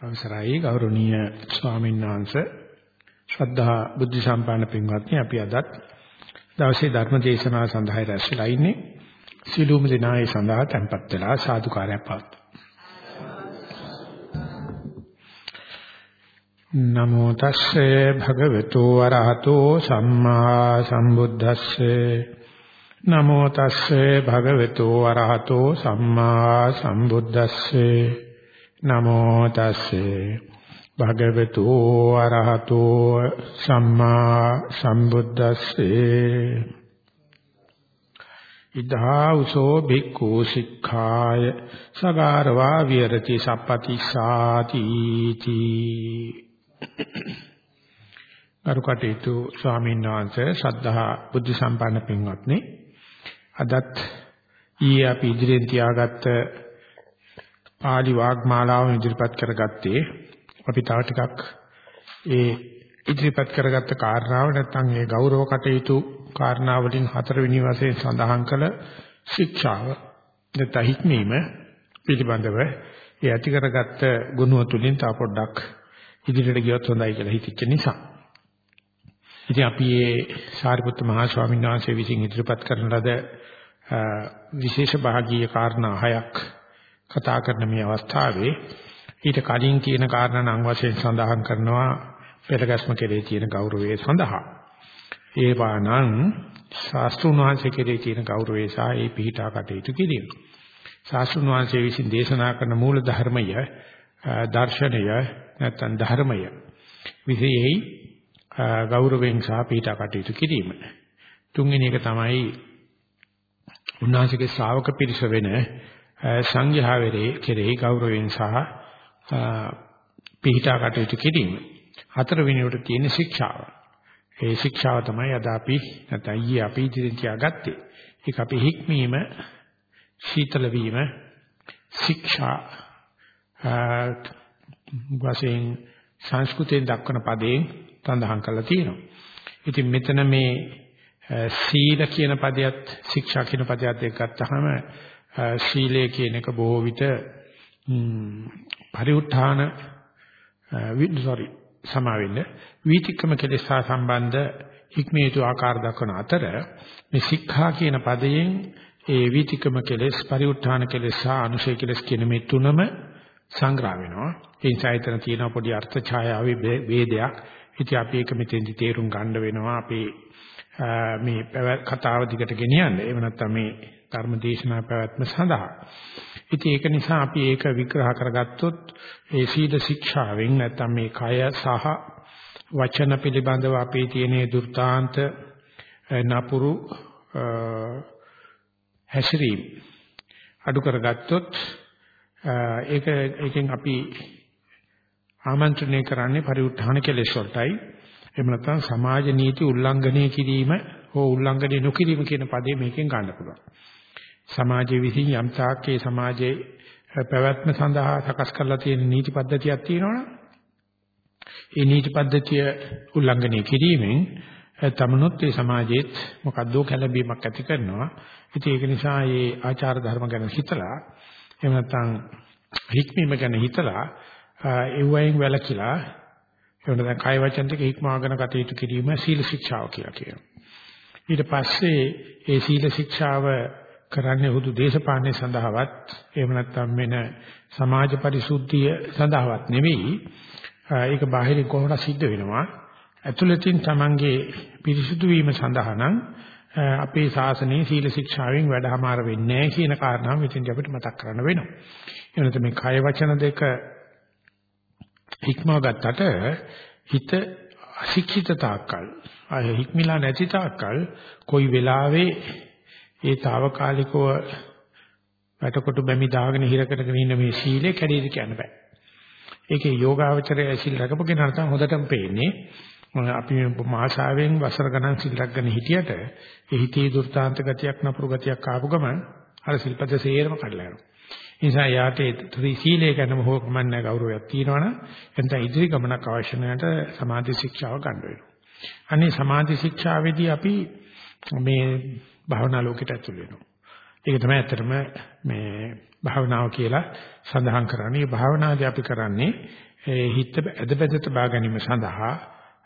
අවසරයි ගෞරවනීය ස්වාමීන් වහන්සේ. ශ්‍රද්ධා බුද්ධ සම්පන්න පින්වත්නි අපි අදත් දවසේ ධර්ම දේශනාව සඳහා රැස්ලා ඉන්නේ. සිළුම දිනායේ සඳහා tempත් වෙලා සාදුකාරයක් පවත්වමු. නමෝ තස්සේ භගවතු වරහතෝ සම්මා සම්බුද්දස්සේ. නමෝ තස්සේ භගවතු වරහතෝ සම්මා සම්බුද්දස්සේ. නමෝ තස්සේ. භගවතු අරහතෝ සම්මා සම්බුද්දස්සේ. ඉදහාඋසෝ භික්ඛු සික්ඛාය සගාරවා විරති සප්පති සාති තී. අරුකටේතු ස්වාමීන් වහන්සේ ශ්‍රද්ධා බුද්ධ සම්පන්න පින්වත්නි අදත් ඊයේ අපි ඉදිරියෙන් තියාගත්ත පාලි වාග්මාලාව ඉදිරිපත් කරගත්තේ අපි තව ටිකක් ඒ ඉදිරිපත් කරගත්ත කාරණාව නැත්නම් ඒ ගෞරව කටයුතු කාරණා වලින් හතරවෙනි වශයෙන් සඳහන් කළ ශික්ෂාව නැත්නම් හික්මීම පිළිබඳව ඒ ඇති කරගත්ත ගුණ තුලින් තව පොඩ්ඩක් ඉදිරියට ගියොත් හොඳයි කියලා හිතෙච්ච නිසා. ඉතින් අපි මේ සාරිපුත්ත මහා ස්වාමීන් වහන්සේ විසින් ඉදිරිපත් කරන ලද විශේෂ භාගීය කාරණා හයක් කතා කරන මේ අවස්ථාවේ ඊට කලින් කියන කාරණා නම් වශයෙන් සඳහන් කරනවා පෙරගස්ම කෙරේ තියෙන ගෞරවය සඳහා. ඒවා නම් ශාස්ත්‍රුන් වහන්සේ කෙරේ තියෙන ගෞරවය සහ ඒ පිහිටා කටයුතු කිරීම. ශාස්ත්‍රුන් වහන්සේ විසින් දේශනා කරන මූල ධර්මය දර්ශනය නැත්නම් ධර්මය විශේෂයි ගෞරවයෙන් සහ පිහිටා කටයුතු කිරීම. තුන්වෙනි එක තමයි උන්වහන්සේගේ ශ්‍රාවක පිරිස වෙන සංඝයා වෙරේ කෙරෙහි ගෞරවයෙන් සහ පිහිටා කටයුතු කිරීම. හතර වෙනිවට තියෙන ශික්ෂාව. ඒ ශික්ෂාව තමයි අද අපි නැත්නම් ඊයේ අපි ඉදිරියෙන් තියාගත්තේ. ඒක අපි හික්මීම, සීතල වීම, ශික්ෂා වශයෙන් සංස්කෘතයෙන් දක්වන පදයෙන් සඳහන් කරලා තියෙනවා. ඉතින් මෙතන මේ සීල කියන පදයට ශික්ෂා කියන පදයට දෙක ගත්තාම ශීලය කියන එක බොහෝ විට පරිඋත්ථාන sorry සමාවෙන්න වීතික්‍රම කෙලෙස් හා සම්බන්ධ හික්මේතු ආකාර දක්වන අතර මේ සික්ඛා කියන පදයෙන් ඒ වීතික්‍රම කෙලෙස් පරිඋත්ථාන කෙලෙස් සහ අනුශය කෙලෙස් කියන මේ තුනම සංග්‍රහ වෙනවා. ඒ නිසා එතන තියෙන පොඩි අර්ථ ඡායාවේ ભેදයක් ඉතින් අපි ඒක මෙතෙන්දි තේරුම් ගන්න වෙනවා. අපේ මේ කතාව දිගට ගෙනියන්න. එහෙම නැත්නම් මේ ධර්ම දේශනා පැවැත්ම සඳහා. ඉතින් ඒක නිසා අපි ඒක විග්‍රහ කරගත්තොත් ඒ සීල ශික්ෂාවෙන් නැත්නම් මේ කය සහ වචන පිළිබඳව අපේ තියෙන දුර්තාන්ත නපුරු හැසිරීම අඩු කරගත්තොත් ඒක ඒකෙන් අපි ආමන්ත්‍රණය කරන්නේ පරිඋත්ථාන කෙලෙස් වලටයි එහෙම නැත්නම් සමාජ නීති උල්ලංඝනය කිරීම හෝ උල්ලංඝනය නොකිරීම කියන පදේ මේකෙන් ගන්න පුළුවන්. සමාජයේ විසින් යම් තාක්කේ සමාජයේ පැවැත්ම සඳහා සකස් කරලා තියෙන නීති පද්ධතියක් තියෙනවනේ. ඒ නීති පද්ධතිය උල්ලංඝනය කිරීමෙන් තමනුත් ඒ සමාජයේත් මොකද්දෝ කැළඹීමක් ඇති කරනවා. ඉතින් ඒක නිසා මේ ආචාර ධර්ම ගැන හිතලා එහෙම නැත්නම් හික්මීම ගැන හිතලා ඒ වයින් වැළකීලා එහෙම නැත්නම් කය වචන දෙක හික්මාගෙන කටයුතු කිරීම සීල ශික්ෂාව කියලා කියනවා. ඊට පස්සේ ඒ සීල ශික්ෂාව කරන්නේ හුදු දේශපාලනය සඳහාවත් එහෙම නැත්නම් මෙන සමාජ පරිසුද්ධිය සඳහාවත් නෙවෙයි ඒක බාහිරින් කොහොමද සිද්ධ වෙනවා ඇතුළතින් Tamange පිරිසුදු වීම සඳහා නම් අපේ ශාසනයේ සීල ශික්ෂාවෙන් වැඩහමාර වෙන්නේ නැහැ කියන කාරණාව මෙතෙන්දී අපිට මතක් කරන්න වෙනවා. එනත මේ කය වචන දෙක හික්මව ගත්තට හිත අශික්ෂිත තාක්කල් අය හික්මිලා නැති තාක්කල් කොයි වෙලාවෙ ඒ తాවකාලිකව වැටකොට බැමි දාගෙන හිර කරගෙන ඉන්න මේ සීලය කැඩෙයිද කියන්න බෑ. ඒකේ යෝගාවචරය සීල් රැකපගෙන නැත්නම් හොඳටම පේන්නේ අපි මාසාවෙන් වසර ගණන් සිල් රැකගෙන හිටියට ඒ හිතේ දුර්තාන්ත ගතියක් නපුරු ගතියක් ආපු ගමන් අර සිල්පද සේරම කඩලා යනවා. ඒ නිසා යාට ඒ සීලය ගැනම හෝ කමන්නේ ගෞරවයක් තියෙනවනම් එතන ඉදිරි ගමනක් අවශ්‍ය නැට සමාධි ශික්ෂාව ගන්න වෙනවා. අනේ සමාධි ශික්ෂාවේදී අපි මේ භාවනා ලෝකයට ඇතුල් වෙනවා. ඒක තමයි ඇත්තටම මේ භාවනාව කියලා සඳහන් කරන්නේ. මේ භාවනාවදී අපි කරන්නේ හිත ඇදබැදට බා ගැනීම සඳහා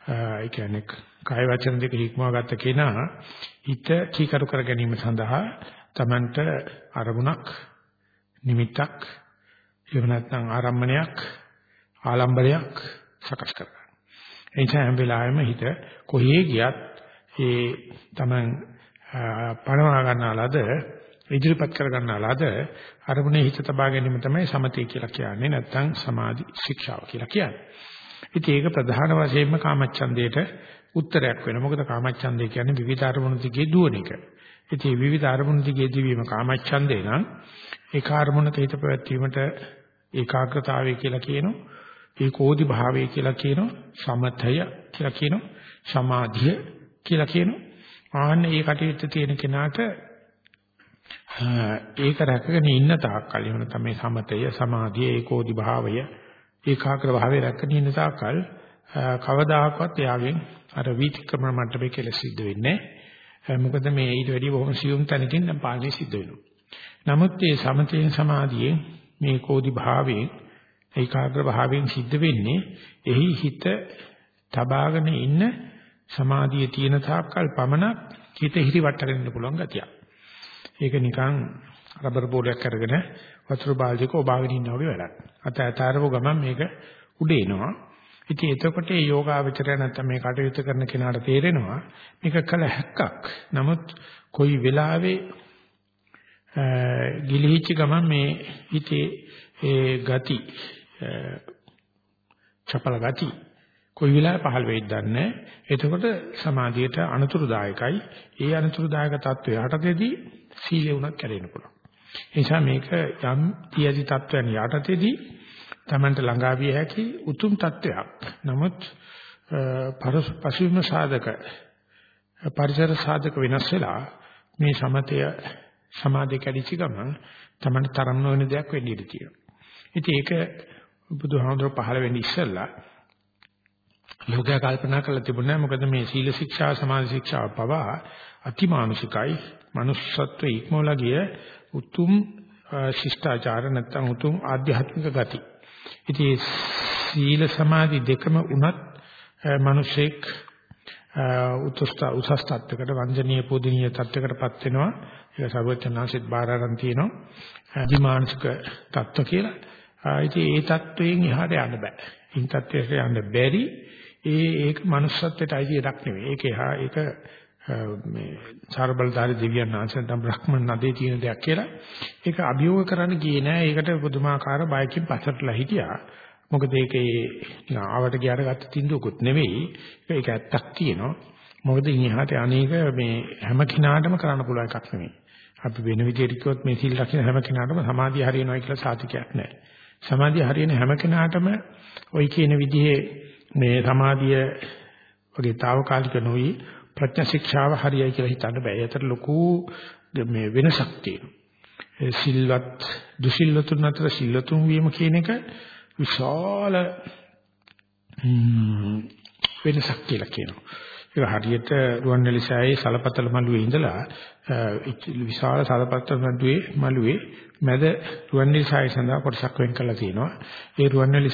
ඒ කියන්නේ කාය වචන දෙක හික්මවා ගත්ත කෙනා හිත කීකරු කර ගැනීම සඳහා Tamanට අරමුණක් නිමිත්තක් එහෙම නැත්නම් ආරම්මණයක් ආලම්බරයක් සකස් කරගන්න. ඒ නිසා හැම වෙලාවෙම හිත කොහේ ගියත් ඒ Taman පණවා ගන්නාලාද ඉදිරිපත් කර ගන්නාලාද අරමුණේ හිත තබා ගැනීම තමයි සමතේ කියලා කියන්නේ නැත්නම් සමාධි ශික්ෂාව කියලා කියන්නේ. ඉතින් ඒක ප්‍රධාන වශයෙන්ම කාමච්ඡන්දයට උත්තරයක් වෙනවා. මොකද කාමච්ඡන්දය කියන්නේ විවිධ අරමුණු දිගේ දුවන එක. ඉතින් විවිධ අරමුණු දිගේ දිවීම කාමච්ඡන්දේ නම් ඒ කාර්මුණක හිත පැවැත්වීමට ඒකාග්‍රතාවය කියලා කියනවා. ඒකෝදි භාවය කියලා කියනවා. සමතය කියලා කියනවා. සමාධිය කියලා කියනවා. ආන්න ඒ කටයුත්ත තියෙන කෙනාට ඒක රැකගෙන ඉන්න තාක්කල් එහෙම තමයි සමතය සමාධිය ඒකෝදි භාවය ඒකාග්‍ර භාවය රැකගෙන ඉන්න තාක්කල් කවදාකවත් එයාගෙන් අර වීතික්‍රමණ මට්ටමේ කෙලෙස් සිද්ධ වෙන්නේ මොකද මේ ඊට වැඩිය බොහොම සියුම් තැනකින් නම් පාලනය සිද්ධ වෙනවා. නමුත් මේ සමතේන් සමාධියෙන් මේ කෝදි භාවයෙන් ඒකාග්‍ර භාවයෙන් සිද්ධ වෙන්නේ එහි හිත තබාගෙන ඉන්න සමාධිය තියෙන තාක්කල් පමණක් හිත හිරිවට ගන්න පුළුවන් ගතියක්. ඒක නිකන් රබර් බෝලයක් අරගෙන වතුර බාල්දියක ඔබාගෙන ඉන්නා වගේ වැඩක්. අත ඇතාරව ගමන් මේක උඩ එනවා. ඉතින් එතකොට මේ යෝගාවචරය නැත්නම් මේ කටයුතු කරන කෙනාට තේරෙනවා මේක කල හැක්කක්. නමුත් කොයි වෙලාවෙ ගිලිහිච්ච ගමන් මේ හිතේ ඒ ගති චපල ගති කොයි වෙලාවෙ පහළ වෙයිද දන්නේ නැහැ. එතකොට සමාධියට අනුතුරුදායකයි. ඒ අනුතුරුදායක தত্ত্বය යටතේදී සීලය උනත් කැඩෙන්න පුළුවන්. ඒ නිසා මේක යම් තියදි தত্ত্বයන් යටතේදී Tamanට ළඟා විය හැකි උතුම් தত্ত্বයක්. නමුත් පරිසුපසීම සාධක පරිසර සාධක වෙනස් වෙලා මේ සමතය සමාධිය කැඩිච්ච ගමන් Tamanට තරම් නොවන දෙයක් වෙන්න ඉඩ තියෙනවා. ඉතින් ඒක බුදුහාමුදුරුවෝ පහළ වෙන්නේ ඉස්සෙල්ලා ලෝකයා කල්පනා කරලා තිබුණා මොකද මේ සීල ශික්ෂා සමාධි ශික්ෂා පවා අතිමානුෂිකයි manussත්ව ඉක්මවලා ගිය උතුම් ශිෂ්ටාචාර නැත්නම් උතුම් ආධ්‍යාත්මික ගති. ඉතින් සීල සමාධි දෙකම උනත් මිනිසෙක් උත්ස්ත උසස් තත්වයකට වංජනීය පූජනීය තත්වයකටපත් වෙනවා. ඒක සර්වචනාංශිත බාරාරන් තියෙනවා. අධිමානසික තත්ත්ව කියලා. ඉතින් ඒ தත්වයෙන් එහාට යන්න බෑ. ඉන් தත්වයට යන්න බැරි ඒ ඒක manussත්වයට අයිති එකක් නෙවෙයි. ඒක එහා ඒක මේ සාරබලධාරී දෙවියන් වහන්සේ නැත්නම් බ්‍රහ්මන් නදේ තියෙන දෙයක් කියලා. ඒක අභියෝග කරන්න ගියේ නෑ. ඒකට පුදුමාකාර බයකින් පස්සටලා හිටියා. මොකද ඒකේ ආවට ගියාට ගත්ත තින්දුවකුත් නෙවෙයි. ඒක ඇත්තක් තියෙනවා. මොකද ඉහාට අනේක මේ හැම කෙනාටම කරන්න පුළුවන් එකක් නෙවෙයි. අපි වෙන විදිහට කිව්වොත් මේ සිල් රකින්න හැම කෙනාටම සමාධිය හරියනවා කියලා සාතිකයක් නැහැ. සමාධිය හරියන හැම කෙනාටම ওই කියන විදිහේ මේ සමාධිය වගේ తాවකාලික නොවි ප්‍රඥා ශික්ෂාව හරියයි කියලා හිතන්න බෑ. ඒතර ලොකු මේ වෙනසක් තියෙනවා. සිල්වත් දුසිල්වතුන් අතර සිල්වතුන් වීම කියන එක විශාල වෙනසක් කියලා කියනවා. ඒක හරියට රුවන්වැලි සෑයේ සලපතල මළුවේ ඉඳලා විශාල සලපතල මළුවේ මළුවේ මැද රුවන්වැලි සෑය සඳහා කොටසක් වෙන් කරලා තියෙනවා. ඒ රුවන්වැලි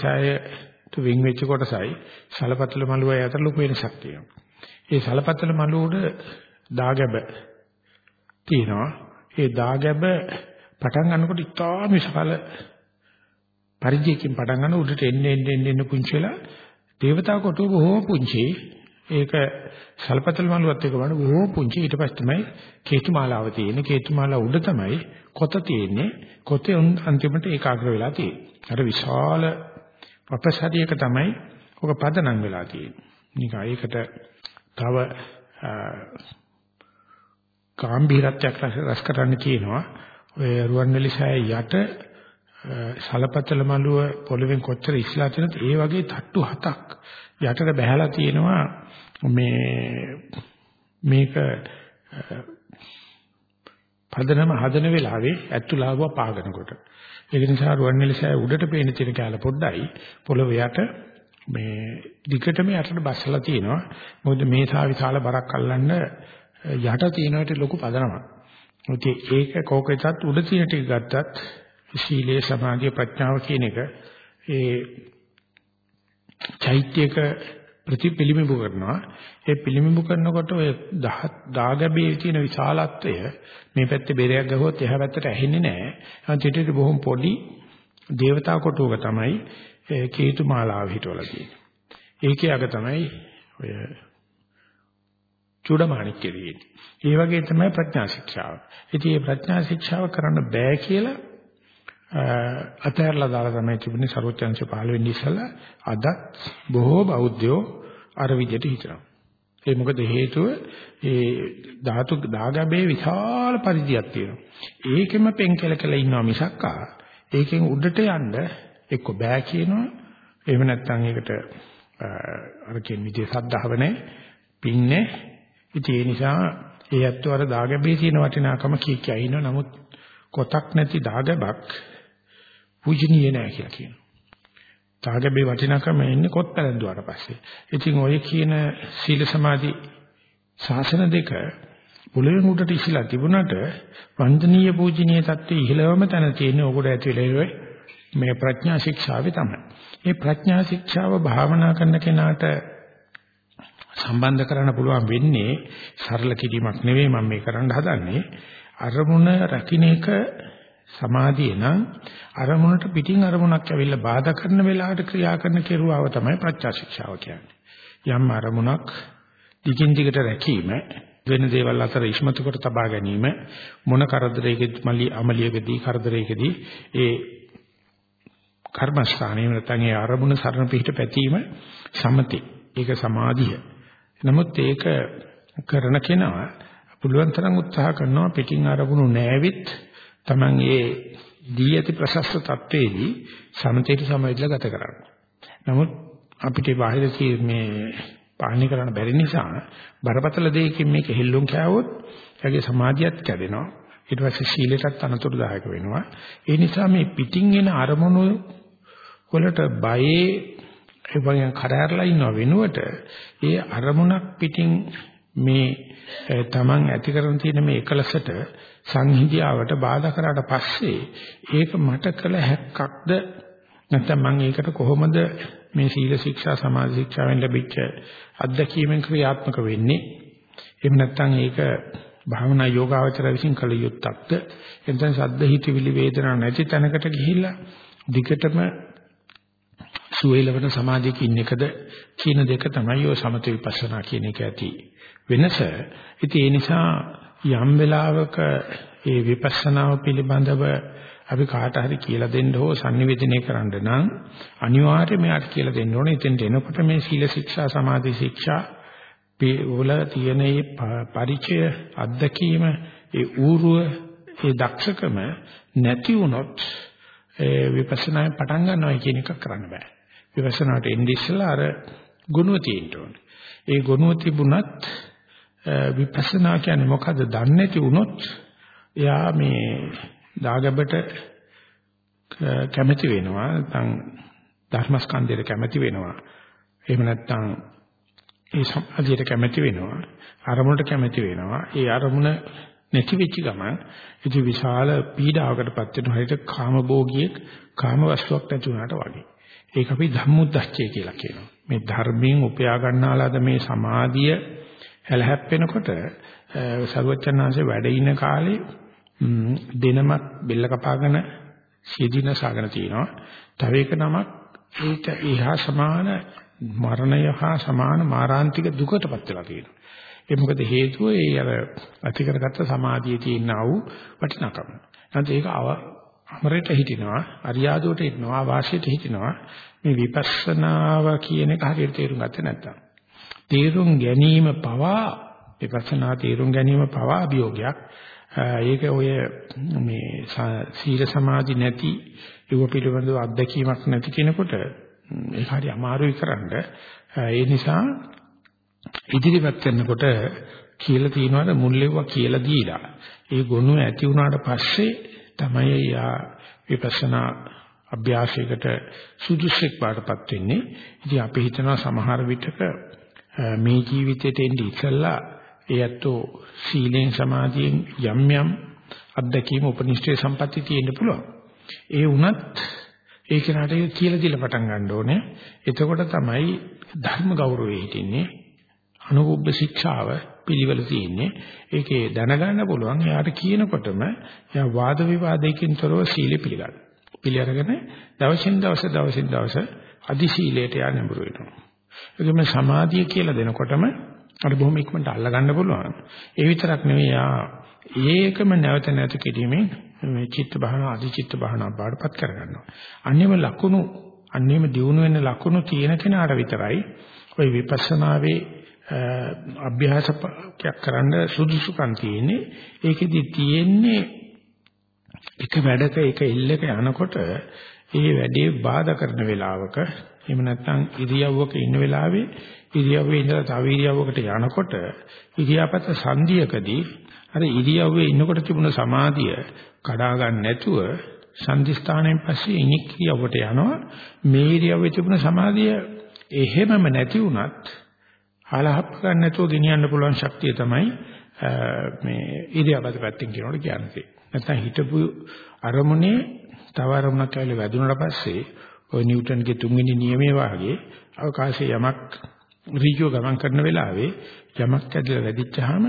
සෑය වෙන් වෙච්ච කොටසයි සලපතල මළුවයි අතර ලොකු වෙනසක් තියෙනවා. ඒ සලපතල මළුවට දාගැබ තියෙනවා. ඒ දාගැබ පටන් ගන්නකොට ඉතාම විශාල පරිධියකින් පටන් ගන්න උඩට එන්න එන්න එන්න පුංචි වෙලා දේවතා කොටුව බොහෝ පුංචි. ඒක සල්පතල් මලුවත් එක බලන බොහෝ පුංචි. ඊට පස්සේ තමයි කේතුමාලාව තියෙන්නේ. කේතුමාලාව උඩ තමයි කොත තියෙන්නේ. කොතේ අන්තිමට ඒකාග්‍ර වෙලා තියෙන්නේ. අර විශාල අපසරියක තමයි ඔක පදනම් වෙලා තියෙන්නේ. නිකන් ඒකට තව කාම්භීරත්වයක් රස කරන්න කියනවා. ඔය රුවන්වැලි සෑය යට සලපතල මලුව පොළවෙන් කොච්චර ඉස්ලා තියෙනද ඒ වගේ තට්ටු හතක් යටට බහැලා තියෙනවා. මේ මේක පදනම හදන වෙලාවේ ඇතුළාව පාගනකොට. ඒක නිසා රුවන්වැලිසෑය උඩට පේන තියෙන කැල පොඩ්ඩයි. පොළොව යට මේ දිගටම යටට බස්සලා තියෙනවා. මොකද මේ සා විශාල බරක් අල්ලන්න යට තියෙනවට ලොකු පදනමක්. ඉතින් ඒක කෝකෙටත් උඩ තියෙන ටික ගත්තත් සීලේ සමාධිය ප්‍රඥාව කියන එක ඒ චෛත්‍යක ප්‍රතිපිලිමිබු කරනවා ඒ පිළිමිබු කරනකොට ඔය දාගැබේ තියෙන විශාලත්වය මේ පැත්තේ බෙරයක් ගහුවොත් එහා පැත්තට ඇහෙන්නේ නැහැ. අන් පිටේ බොහොම පොඩි දේවතා කොටුවක තමයි කේතු මාලාව හිටවලා තියෙන්නේ. ඒකේ අග තමයි ඔය චූඩමාණික්කේ තියෙන්නේ. ඒ වගේ තමයි ප්‍රඥා ශික්ෂාව. ඉතින් මේ ප්‍රඥා ශික්ෂාව කරන්න බෑ කියලා අතහැරලා දාලා තමයි තිබුණේ සරෝජ්‍යංශ පහළ වෙන්නේ ඉස්සලා අදත් බොහෝ බෞද්ධයෝ අර විදිහට හිතනවා. ඒ මොකද හේතුව ඒ ධාතු දාගබේ විශාල පරිධියක් තියෙනවා. ඒකෙම පෙන්කල කළ ඉන්නවා මිසක්කා ඒකෙන් උඩට යන්න එක්ක බෑ කියනවා. එහෙම නැත්නම් ඒකට අර කියන විදිහේ සද්ධාව නැහැ, පින්නේ. ඉතින් ඒ නිසා ඒ ඇත්තෝ අර දාගබේ තියෙන වටිනාකම කී කිය ඉන්නවා. නමුත් කොතක් නැති දාගබක් පූජනීය නැහැ කියලා කියනවා. දාගබේ වටිනාකම එන්නේ කොත් පැලඳුවාට පස්සේ. ඉතින් ඔය කියන සීල සමාධි ශාසන දෙක පොළවෙන් උඩට ඉස්සලා තිබුණාට වන්දනීය පූජනීය தත්ත්වයේ ඉහළවම තැන තියෙන ඕකට ඇතුළේ මේ ප්‍රඥා ශික්ෂාවේ තමයි. මේ ප්‍රඥා ශික්ෂාව භාවනා කරන කෙනාට සම්බන්ධ කරන්න පුළුවන් වෙන්නේ සරල කිරීමක් නෙවෙයි මම මේ කරන්න හදන්නේ. අරමුණ රකින්න එක සමාධිය නම් අරමුණට පිටින් අරමුණක් ඇවිල්ලා බාධා කරන වෙලාවට ක්‍රියා කරන කෙරුවාව තමයි ප්‍රඥා ශික්ෂාව කියන්නේ. යම් අරමුණක් දිගින් දිගට රැකීම වෙන දේවල් අතර ඉස්මතු කොට තබා ගැනීම මොන කරදරයකදී මලි අමලියකදී කරදරයකදී ඒ කර්මස්ථානයේ නැත්නම් ඒ අරමුණ සරණ පිහිට පැතීම සමතේ ඒක සමාධිය නමුත් ඒක කරන කෙනා පුළුවන් තරම් උත්සාහ කරනවා පිටින් අරමුණු නැවිත් Taman ඒ දී ඇති ප්‍රශස්ත තත්වයේදී සමතේට සමවැදලා ගත කරන්න. නමුත් අපිට බාහිර මේ පාලනය කරන්න බැරි නිසා බරපතල දෙයකින් මේක හෙල්ලුම් කෑවොත් එයාගේ සමාධියත් කැඩෙනවා. ඊට පස්සේ සීලයටත් අනතුරුදායක වෙනවා. ඒ නිසා මේ පිටින් එන අරමුණු වලට බයේ ඒ වගේ කරහැරලා ඉන්නව වෙනුවට ඒ අරමුණක් පිටින් මේ තමන් ඇති කරන තියෙන මේ එකලසට සංහිඳියාවට බාධා කරාට පස්සේ ඒක මට කළ හැක්කක්ද? නැත්නම් මම ඒකට කොහොමද මේ සීල ශික්ෂා සමාධි ශික්ෂාවෙන් ලැබිච්ච අත්දැකීමෙන් ක්‍රියාත්මක වෙන්නේ? එහෙම නැත්නම් ඒක භාවනා යෝගාවචර විසින් කළ යුත්තක්ද? එතෙන් සද්ද හිතවිලි වේදනා නැති තැනකට ගිහිල්ලා දිගටම සුවේලවන සමාධියක ඉන්න එකද? කියන දෙක තමයි ඔය සමත විපස්සනා කියන එක ඇති. වෙනස. ඉතින් ඒ නිසා යම් වෙලාවක ඒ විපස්සනාව පිළිබඳව අපි කාට හරි කියලා දෙන්න හෝ sannivedanaya කරන්න නම් අනිවාර්යයෙන් මෙයාට කියලා දෙන්න ඕනේ. එතෙන්ට එනකොට මේ සීල ශික්ෂා සමාධි ශික්ෂා වල තියෙන මේ පරිචය අත්දැකීම ඒ ඌරුව ඒ දක්ෂකම නැති වුණොත් ඒ විපස්සනායෙන් පටන් ගන්නවා කියන එක කරන්න බෑ. විපස්සනාට එන්නේ ඉස්සලා අර ගුණුව තියෙන්න ඕනේ. ඒ ගුණුව තිබුණත් විපස්සනා කියන්නේ මොකද්ද? දන්නේ නැති වුණොත් එයා මේ දාගබට කැමැති වෙනවා. නැත්නම් ධර්මස්කන්ධයට කැමැති වෙනවා. එහෙම නැත්නම් ඒ සමාධියට කැමැති වෙනවා. අරමුණට කැමැති වෙනවා. ඒ අරමුණ නැති වෙච්ච ගමන් ඉති විශාල පීඩාවකටපත් වෙන හරියට කාමභෝගියෙක් කාම වස්තුවක් නැති වුණාට වගේ. ඒක අපි ධම්මුද්දච්චය කියලා කියනවා. මේ ධර්මයෙන් උපයා ගන්නාලාද මේ සමාධිය හැලහැප්පෙනකොට සරුවචනාංශේ වැඩ ඉන කාලේ දෙනමක් බෙල්ල කපාගෙන සියදින සාගෙන තියෙනවා. තව එක නමක් ඒක එහා සමාන මරණය හා සමාන මාරාන්තික දුකටපත් වෙලා තියෙනවා. ඒ මොකද හේතුව ඒ අර අතිකරගත්ත සමාධියේ තියෙන ආ වූ වටිනාකම. නැත්නම් ඒක අමරයට හිටිනවා, අරියාදුවට හිටිනවා, වාසියට හිටිනවා. මේ විපස්සනාව කියන එක හරියට තේරුම් ගත්තේ නැත්නම්. තේරුම් ගැනීම පවා විපස්සනා තේරුම් ගැනීම පවා අභියෝගයක්. ඒක ඔය මේ සීල සමාධි නැති ඒව පිළිබඳව අත්දැකීමක් නැති කෙනෙකුට ඒක හරි අමාරුයි කරන්න. ඒ නිසා ඉදිරිපත් කරනකොට කියලා තියනවාද මුල්ලෙව්වා කියලා දීලා ඒ ගුණ ඇති වුණාට පස්සේ තමයි යා විපස්සනා අභ්‍යාසයකට සුදුසුෙක් පාටපත් වෙන්නේ. ඉතින් අපි හිතනවා සමහර විටක මේ ජීවිතේට එන්නේ ඉස්සල්ලා ඒ ඇත්තෝ සීලෙන් සමාධියෙන් යම් යම් අත්දැකීම් උපනිෂ්ඨේ සම්පatti තියෙන්න පුළුවන්. ඒ වුණත් ඒ කෙනාට කියලා දීලා පටන් ගන්න ඕනේ. එතකොට තමයි ධර්ම ගෞරවය හිටින්නේ. අනුභව ශික්ෂාව පිළිවෙල තියෙන්නේ. ඒකේ දැනගන්න පුළුවන් එයාට කියනකොටම එයා වාද විවාදයකින් තොරව සීලෙ පිළිගන්න. පිළි අරගෙන දවසින් දවස දවසින් දවස අදි සීලයට යා නැඹුරු වෙනවා. ඒකම සමාධිය කියලා දෙනකොටම අර බොහොම ඉක්මනට අල්ල ගන්න පුළුවන්. ඒ විතරක් නෙවෙයි යා ඒකම නැවත නැවත කිරීමෙන් මේ චිත්ත භාවනා අධි චිත්ත භාවනා බාඩපත් කරගන්නවා. අන්නේම ලකුණු අන්නේම දියුණු වෙන ලකුණු තියෙන කෙනාට විතරයි ওই විපස්සනාවේ අභ්‍යාසයක් කරන්න සුදුසුකම් තියෙන්නේ. ඒකෙදි තියෙන්නේ එක වැඩක එක ඉල්ලක යනකොට ඒ වැඩේ බාධා කරන වෙලාවක එහෙම නැත්නම් ඉරියව්වක ඉන්න වෙලාවේ ඉරියව්වේ ඉඳලා තව ඉරියව්වකට යනකොට ඉරියාපත සංධියකදී අර ඉරියව්වේ ඉන්නකොට තිබුණ සමාධිය කඩා ගන්න නැතුව සංදිස්ථානයෙන් පස්සේ ඉනික් ඉරියව්වට යනවා මේ ඉරියව්වේ තිබුණ සමාධිය එහෙමම නැති වුණත් හලහප් ගන්න නැතුව ගෙනියන්න පුළුවන් ශක්තිය තමයි මේ ඉරියව්වට පැත්තෙන් කියනකොට කියන්නේ. නැත්නම් හිතපු අරමුණේ තව අරමුණක් ඇවිල්ලා වැදුනට පස්සේ ඔය නිව්ටන්ගේ තුන්වෙනි නියමයේ වාගේ අවකාශයේ යමක් ඍජුව ගමන් කරන වෙලාවේ යමක් ඇදලා වැඩිච්චාම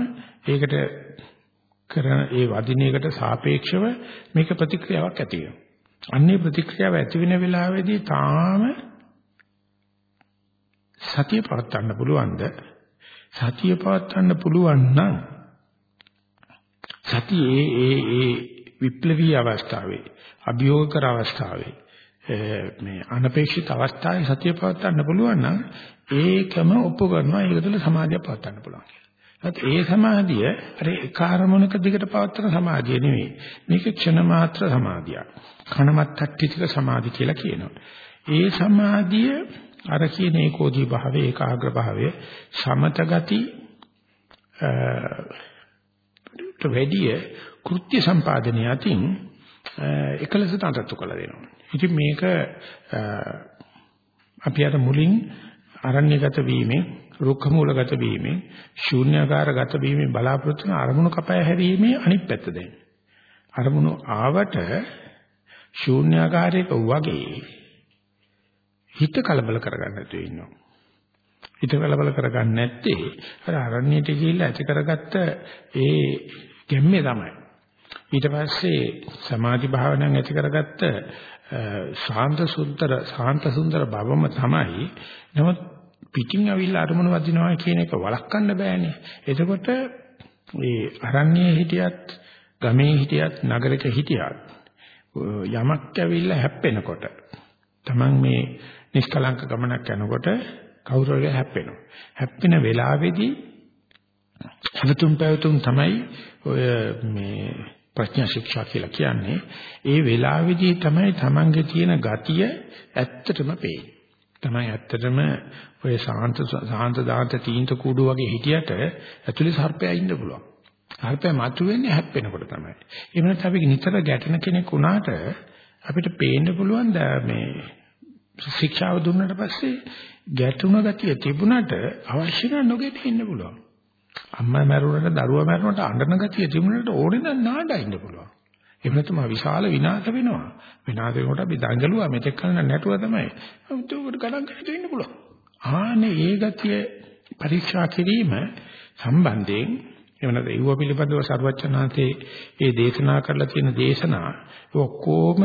ඒකට කරන ඒ වදිනයකට සාපේක්ෂව මේක ප්‍රතික්‍රියාවක් ඇති වෙනවා. අන්නේ ප්‍රතික්‍රියාව ඇති වෙන වෙලාවේදී තාම සතිය පවත්වන්න පුළුවන්ද? සතිය පවත්වන්න පුළුවන් නම් සතියේ ඒ ඒ විප්ලවීය අවස්ථාවේ අභියෝග කර අවස්ථාවේ මේ අනපේක්ෂිත අවස්ථාවේ සතිය පවත්වන්න පුළුවන් නම් ඒකම ඔප්පු කරනවා ඒක තුළ සමාධිය පවත්වන්න පුළුවන් කියලා. ඒ සමාධිය අර එක අරමුණක දිගට පවත්වන සමාධිය නෙවෙයි. මේක ක්ෂණ මාත්‍ර සමාධියක්. කණමත්තට්ටිතික සමාධි කියලා කියනවා. ඒ සමාධිය අර කියන ඒකෝදී භාවයේ ඒකාග්‍ර භාවයේ සමත ගති වැඩිය කෘත්‍ය සම්පාදනය අතින් එකලසට අටත්තු කළ දෙනවා. ඉතින් මේක අපි අර මුලින් අරණ්‍යගත වීමෙන් රුක්ඛ මූලගත වීමෙන් ශූන්‍යාකාරගත වීමෙන් බලාපොරොත්තු වෙන අරමුණු කපය හැරීමේ අනිත් පැත්ත දෙන්න. අරමුණු ආවට ශූන්‍යාකාරයක වගේ හිත කලබල කරගන්න නැතුව ඉන්නවා. හිත කලබල කරගන්න නැත්තේ අර අරණ්‍යයට ගිහිල්ලා ඇති කරගත්ත ඒ ගැම්මේ තමයි. ඊට පස්සේ සමාධි භාවනාවෙන් ඇති කරගත්ත ශාන්ත සුන්දර ශාන්ත සුන්දර බවම තමයි. නමුත් පිටින් අවිල්ල අරමුණ වදිනවා කියන එක වළක්වන්න බෑනේ. එතකොට මේ අරණ්‍යයේ හිටියත්, ගමේ හිටියත්, නගරක හිටියත් යමක් ඇවිල්ලා හැප්පෙනකොට Taman මේ නිෂ්කලංක ගමනක් යනකොට කවුරු හරි හැප්පෙනවා. හැප්පෙන වෙලාවේදී සතුම් පැවතුම් තමයි ඔය මේ ප්‍රඥා ශික්ෂා කියලා කියන්නේ ඒ වෙලාවේදී තමයි Tamange තියෙන ගතිය ඇත්තටම පේන්නේ. තමයි ඇත්තටම ඔය සාන්ත සාන්ත දාන්ත තීන්ත කූඩු වගේ හිටියට ඇතුලේ සර්පයා ඉන්න පුළුවන්. සර්පයා මතුවෙන්නේ හැප්පෙනකොට තමයි. ඒ වෙනත් අපි නිතර ගැටෙන කෙනෙක් වුණාට අපිට පේන්න පුළුවන් මේ ශික්ෂාව දුන්නට පස්සේ ගැටුණ ගතිය තිබුණට අවශ්‍ය නම් නොගෙට ඉන්න පුළුවන්. අම්මා මැරුණට දරුවා මැරුණට අඬන ගතිය තිබුණට ඕනේ නම් නාඩා ඉන්න පුළුවන්. එහෙම නැත්නම් විශාල විනාශ වෙනවා. විනාශ වෙනකොට අපි දඟලුවා මෙතෙක් කල නැටුව තමයි. උන්ට ගණන් ගන්න ඉන්න පුළුවන්. ආනේ ඒ ගතිය පරීක්ෂා කිරීම සම්බන්ධයෙන් එහෙම නැත්නම් ඒව පිළිබඳව සර්වචනාතේ ඒ දේශනා කරලා තියෙන දේශනා ඔක්කොම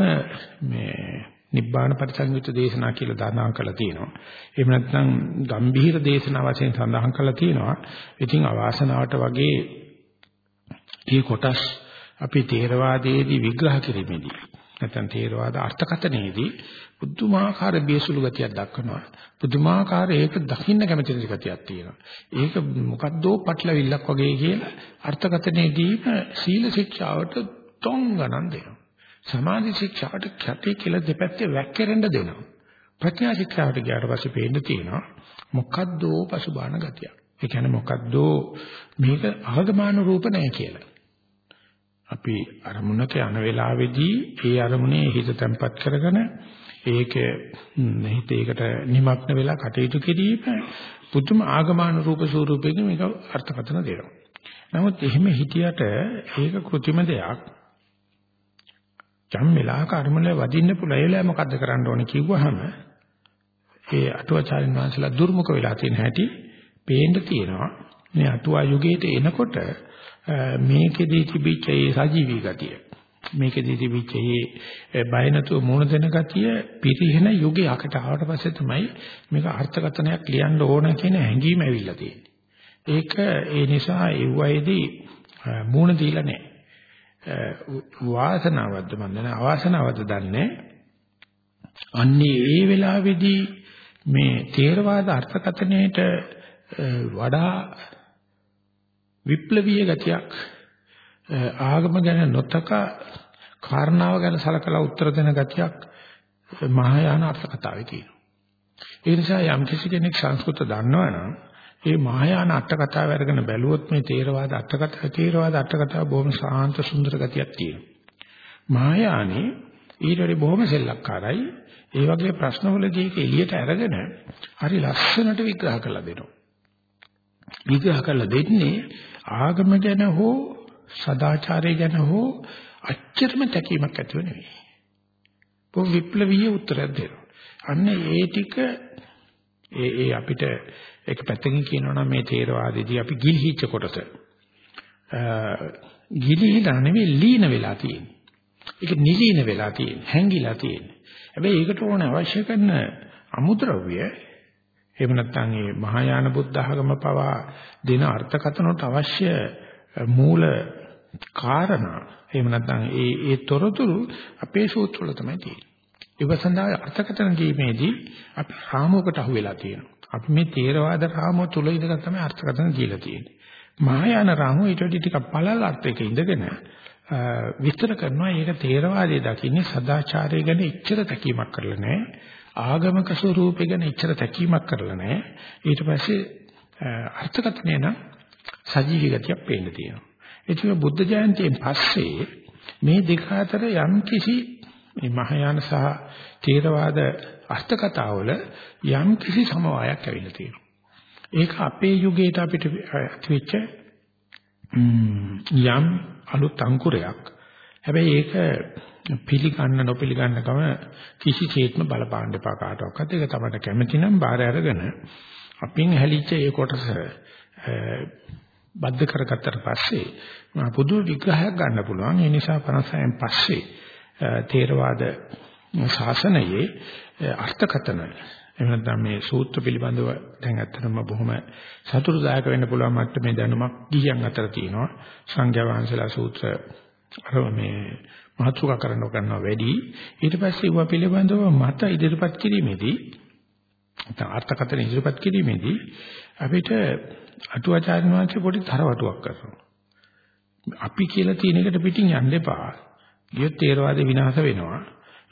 මේ නිබ්බාන පරිසංයුත් දේශනා කියලා දානවා කරලා තියෙනවා. එහෙම නැත්නම් ගම්භීර දේශනා වශයෙන් සඳහන් කරලා තියෙනවා. ඉතින් අවාසනාවට වගේ මේ කොටස් අපි තේරවාදයේදී විග්‍රහ කිරීමේදී නැත්නම් තේරවාද අර්ථකථනයේදී බුද්ධමාකාර බියසුළු ගතියක් දක්වනවා. බුද්ධමාකාර ඒක දකින්න කැමති ගතියක් තියෙනවා. ඒක මොකද්දෝ පටලවිල්ලක් වගේ කියලා අර්ථකථනයේදීම සීල ශික්ෂාවට තොන් ගණන් දෙනවා. සමාධි ශික්ෂාවට කැපේ කියලා දෙපැත්තේ වැක්කිරෙන්න දෙනවා. ප්‍රඥා ශික්ෂාවට ගියාට පස්සේ පේන්න තියෙනවා මොකද්දෝ පසුබාන ගතිය. ඒ කියන්නේ මොකද්දෝ මේක ආගමන රූප නැහැ කියලා. අපි අරමුණක යන වෙලාවේදී ඒ අරමුණේ හිත තැම්පත් කරගෙන ඒක හිත ඒකට නිමග්න වෙලා කටයුතු කිරීම පුදුම ආගමන රූප ස්වරූපයකින් මේක අර්ථකථන දෙනවා. නමුත් එහෙම හිටියට ඒක કૃතිම දෙයක් යම් වෙලාවක අරමුණේ වදින්න පුළුවන් ඒ වෙලාව මොකද්ද කරන්න ඕනේ කිව්වහම ඒ අටුවාචාරින් වහන්සේලා දුර්මුඛ වෙලා තියෙන හැටි පේන්න තියෙනවා. මේ අටුවා යුගයට එනකොට මේකෙදී තිබිච්ච ඒ සජීවී ගතිය මේකෙදී තිබිච්ච ඒ බය නැතුව මුණ දෙන ගතිය පිරිහෙන යුගයකට ආවට පස්සේ තමයි මේක අර්ථකථනයක් ලියන්න ඕන කියන හැඟීම ඇවිල්ලා තියෙන්නේ. ඒක ඒ නිසා ඒ වයිදී මුණ දීලා නැහැ. වාසනාවක්ද මන් දන්නේ අවාසනාවක්ද දන්නේ අන්නේ ඒ වෙලාවේදී මේ තේරවාද අර්ථකථනයේට වඩා විප්ලවීය ගතියක් ආගම ගැන නොතක කාරණාව ගැන සලකලා උත්තර දෙන ගතියක් මහායාන අර්ථකථාවේ තියෙනවා. ඒ නිසා යම් කිසි කෙනෙක් සංස්කෘත දන්නවනම් ඒ මහායාන අටකතාව අරගෙන බැලුවොත් මේ තේරවාද අටකතාව තේරවාද අටකතාව බොහොම සාන්ත සුන්දර ගතියක් තියෙනවා. මහායානේ ඊට වඩා බොහොම සෙල්ලක්කාරයි. ඒ වගේ ප්‍රශ්නවලදී ඒක එළියට අරගෙන හරි ලස්සනට විග්‍රහ කරලා දෙනවා. විග්‍රහ කරලා දෙන්නේ ආගම ගැන හෝ සදාචාරය ගැන හෝ අච්චරම තැකීමක් ඇතිව නෙවෙයි. බොහොම විප්ලවීය උත්තරයක් දෙනවා. අන්න ඒ ටික ඒ ඒ අපිට එක පැත්තකින් කියනවා නම් මේ තේරවාදයේදී අපි ගිලිහිච්ච කොටස. ගිලිහිලා නෙවෙයි ලීන වෙලා තියෙන්නේ. ඒක නිලීන වෙලා තියෙන්නේ, හැංගිලා තියෙන්නේ. හැබැයි ඒකට ඕන අවශ්‍ය කරන අමුද්‍රව්‍ය එහෙම නැත්නම් මේ මහායාන බුද්ධ ආගම පවා දෙන අර්ථකථනට අවශ්‍ය මූල කාරණා එහෙම නැත්නම් ඒ ඒ තොරතුරු අපේ සූත්‍ර වල තමයි තියෙන්නේ. ඒක සඳහා අර්ථකථන දීමේදී අපි රාමුවකට අහු වෙලා තියෙනවා. අපි මේ තේරවාද රාමුව තුල ඉඳලා තමයි අර්ථකථන දීලා තියෙන්නේ. මහායාන රාමුව ඊට වඩා ටිකක් පළල් අර්ථයක ඉඳගෙන විස්තර කරනවා ඒක තේරවාදයේ දකින්නේ සදාචාරය ගැන ඉච්ඡර තැකීමක් කරලා නැහැ. ආගමක ස්වરૂපය ගැන ඉච්ඡර තැකීමක් කරලා නැහැ. ඊට පස්සේ අර්ථකථනය නම් සජීවී ගතියක් පේන්න තියෙනවා. ඒක බුද්ධ ජයන්තියෙන් පස්සේ මේ දෙක අතර යම් කිසි මේ මහායාන සහ තේරවාද අර්ථකථාවල යම් කිසි සමவாயයක් ඇවිල්ලා තියෙනවා. ඒක අපේ යුගයට අපිට ඇතිවෙච්ච යම් අලුත් අංකුරයක්. හැබැයි ඒක පිළිගන්න නොපිළිගන්නකම කිසිසේත්ම බලපාන්න එපා කාටවත්. ඒක තමයි කැමති නම් බාර අරගෙන අපින් හැලිච්ච ඒ කොටස බද්ධ කරගත්තට පස්සේ පොදු විග්‍රහයක් ගන්න පුළුවන්. ඒ නිසා 56න් පස්සේ තේරවාද ශාසනයේ අර්ථකතන එහෙම නැත්නම් මේ සූත්‍ර පිළිබඳව දැන් ඇත්තටම බොහොම සතුටුදායක වෙන්න පුළුවන් මට්ටමේ දැනුමක් ගියන් අතර තියෙනවා. සංඝයා වහන්සේලා සූත්‍ර අර මේ මහත්සුක කරනව කරනවා වැඩි. ඊට පස්සේ ඒවා පිළිබඳව මත ඉදිරිපත් කිරීමේදී නැත්නම් අර්ථකථන ඉදිරිපත් කිරීමේදී අපිට අටුවාචාර්ය වහන්සේ පොඩි තරවටුවක් කරනවා. අපි කියලා තියෙන එකට පිටින් යන්න එපා. ගියොත් තේරවාද විනාශ වෙනවා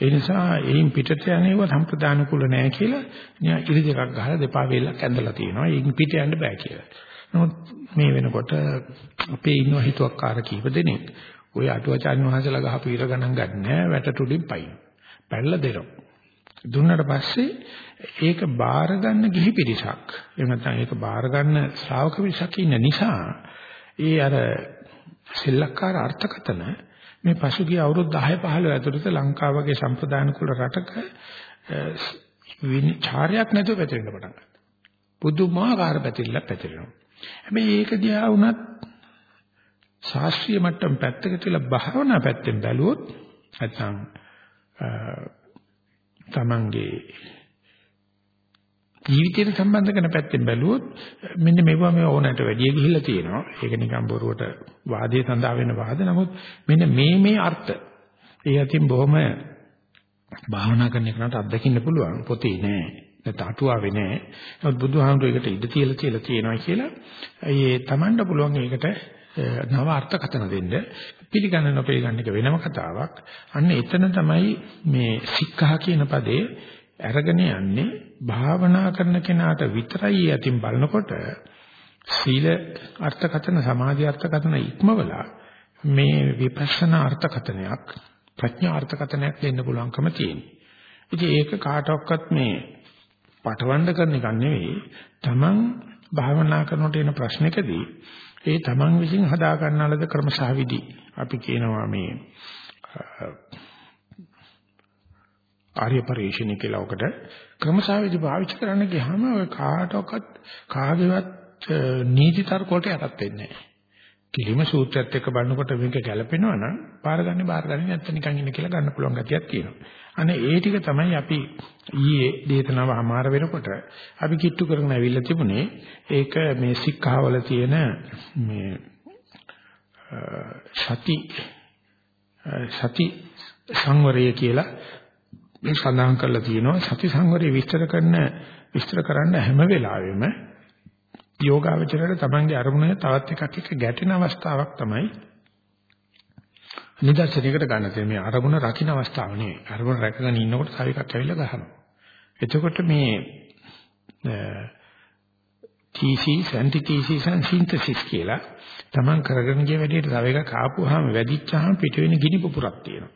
ඒ නිසා එයින් පිටට යන්නේව සම්ප්‍රදාන කුල නැහැ කියලා නිකන් ඉරි දෙකක් ගහලා දෙපා වේලක් ඇඳලා තියෙනවා. ඒකින් පිට යන්න බෑ කියලා. නමුත් මේ වෙනකොට අපේ ඉන්න හිතුවක්කාර කීප දෙනෙක් ওই අටුවාචාර්ය වහන්සේලා ගහපු ඉර ගණන් ගන්නෑ වැටටුලින් පයින්. පැනලා දෙනවා. දුන්නට පස්සේ ඒක බාර ගන්න ගිහි පිරිසක්. එහෙම නැත්නම් ඒක බාර ගන්න ශ්‍රාවක පිරිසක් ඉන්න නිසා ඒ අර සෙල්ලක්කාර අර්ථකතන මේ පසුගිය අවුරුදු 10 15 ඇතුළත ලංකාව වගේ සම්ප්‍රදාන කුල රටක විචාරයක් නැතුව පැතිරෙන්න පටන් ගත්තා. පුදුමාකාර පැතිරිල්ලක් පැතිරෙනවා. හැබැයි ඒක දිහා වුණත් ශාස්ත්‍රීය මට්ටම පැත්තක තියලා භාවනා පැත්තෙන් බැලුවොත් නැත්නම් තමන්ගේ ජීවිතයට සම්බන්ධ කරන පැත්තෙන් බැලුවොත් මෙන්න මේවා මේ ඕනට වැඩිය ගිහිල්ලා තියෙනවා. ඒක නිකන් බොරුවට වාදයේ සඳහා වෙන වාද. නමුත් මෙන්න මේ මේ අර්ථ ඒ අතින් බොහොම භාවනා කරන එකට අත්දකින්න පුළුවන් පොතේ නෑ. නැත්නම් අටුවාවේ නෑ. නමුත් බුදුහාමුදුරේකට ඉඩ තියලා තියලා තියෙනවා කියලා ඒ Tamanට පුළුවන් ඒකට නව අර්ථකථන දෙන්න පිළිගන්න නොපිළිගන්න එක වෙනම කතාවක්. අන්න එතන තමයි මේ සික්ඛා කියන පදේ අරගෙන යන්නේ භාවනා කරන කෙනාට විතරයි යතින් බලනකොට සීල අර්ථකතන සමාධි අර්ථකතන ඉක්මවලා මේ විපස්සනා අර්ථකතනයක් ප්‍රඥා අර්ථකතනයක් දෙන්න පුළුවන්කම තියෙනවා. ඉතින් ඒක කාටවත් මේ පටවන්න කරන එක නෙවෙයි. Taman භාවනා කරනකොට එන ප්‍රශ්නකදී ඒ Taman විසින් හදා ගන්නාලද ක්‍රමසහවිදි අපි කියනවා මේ ආර්ය පරිශ්‍රණය කියලා ඔකට ක්‍රමසාවිදි පාවිච්චි කරන්න ගියාම ඔය කාටවත් කාගේවත් නීති තර්ක වලට යටත් වෙන්නේ නැහැ. කිලිම සූත්‍රයත් එක්ක බලනකොට මේක ගැලපෙනවා නම් පාර ගන්න බාර ගන්න නැත්නම් නිකන් ඉන්න කියලා ගන්න පුළුවන් ගතියක් තියෙනවා. අනේ ඒ ටික තමයි අපි ඊයේ දේතනාව අමාර වෙනකොට අපි කිට්ටු කරගෙන ඇවිල්ලා තිබුණේ ඒක මේ සික්ඛාවල තියෙන මේ සති සති සංවරය කියලා මේ සඳහන් කරලා තියෙනවා සති සංවරය විස්තර කරන විස්තර කරන්න හැම වෙලාවෙම යෝගාවචරයට තමන්ගේ අරමුණ තවත් එකක් එක්ක ගැටෙන අවස්ථාවක් තමයි නිදර්ශනයකට ගන්න තියෙන්නේ. මේ අරමුණ රකින්න අවස්ථාව නෙවෙයි. අරමුණ රැකගෙන ඉන්නකොට තව එකක් ඇවිල්ලා ගහනවා. එතකොට මේ thesis antithesis and synthesis කියලා තමන් කරගෙන ගිය වැඩේට තව එකක් ආපුවාම වැඩිච්චාම පිට වෙන ගිනි පුපුරක් තියෙනවා.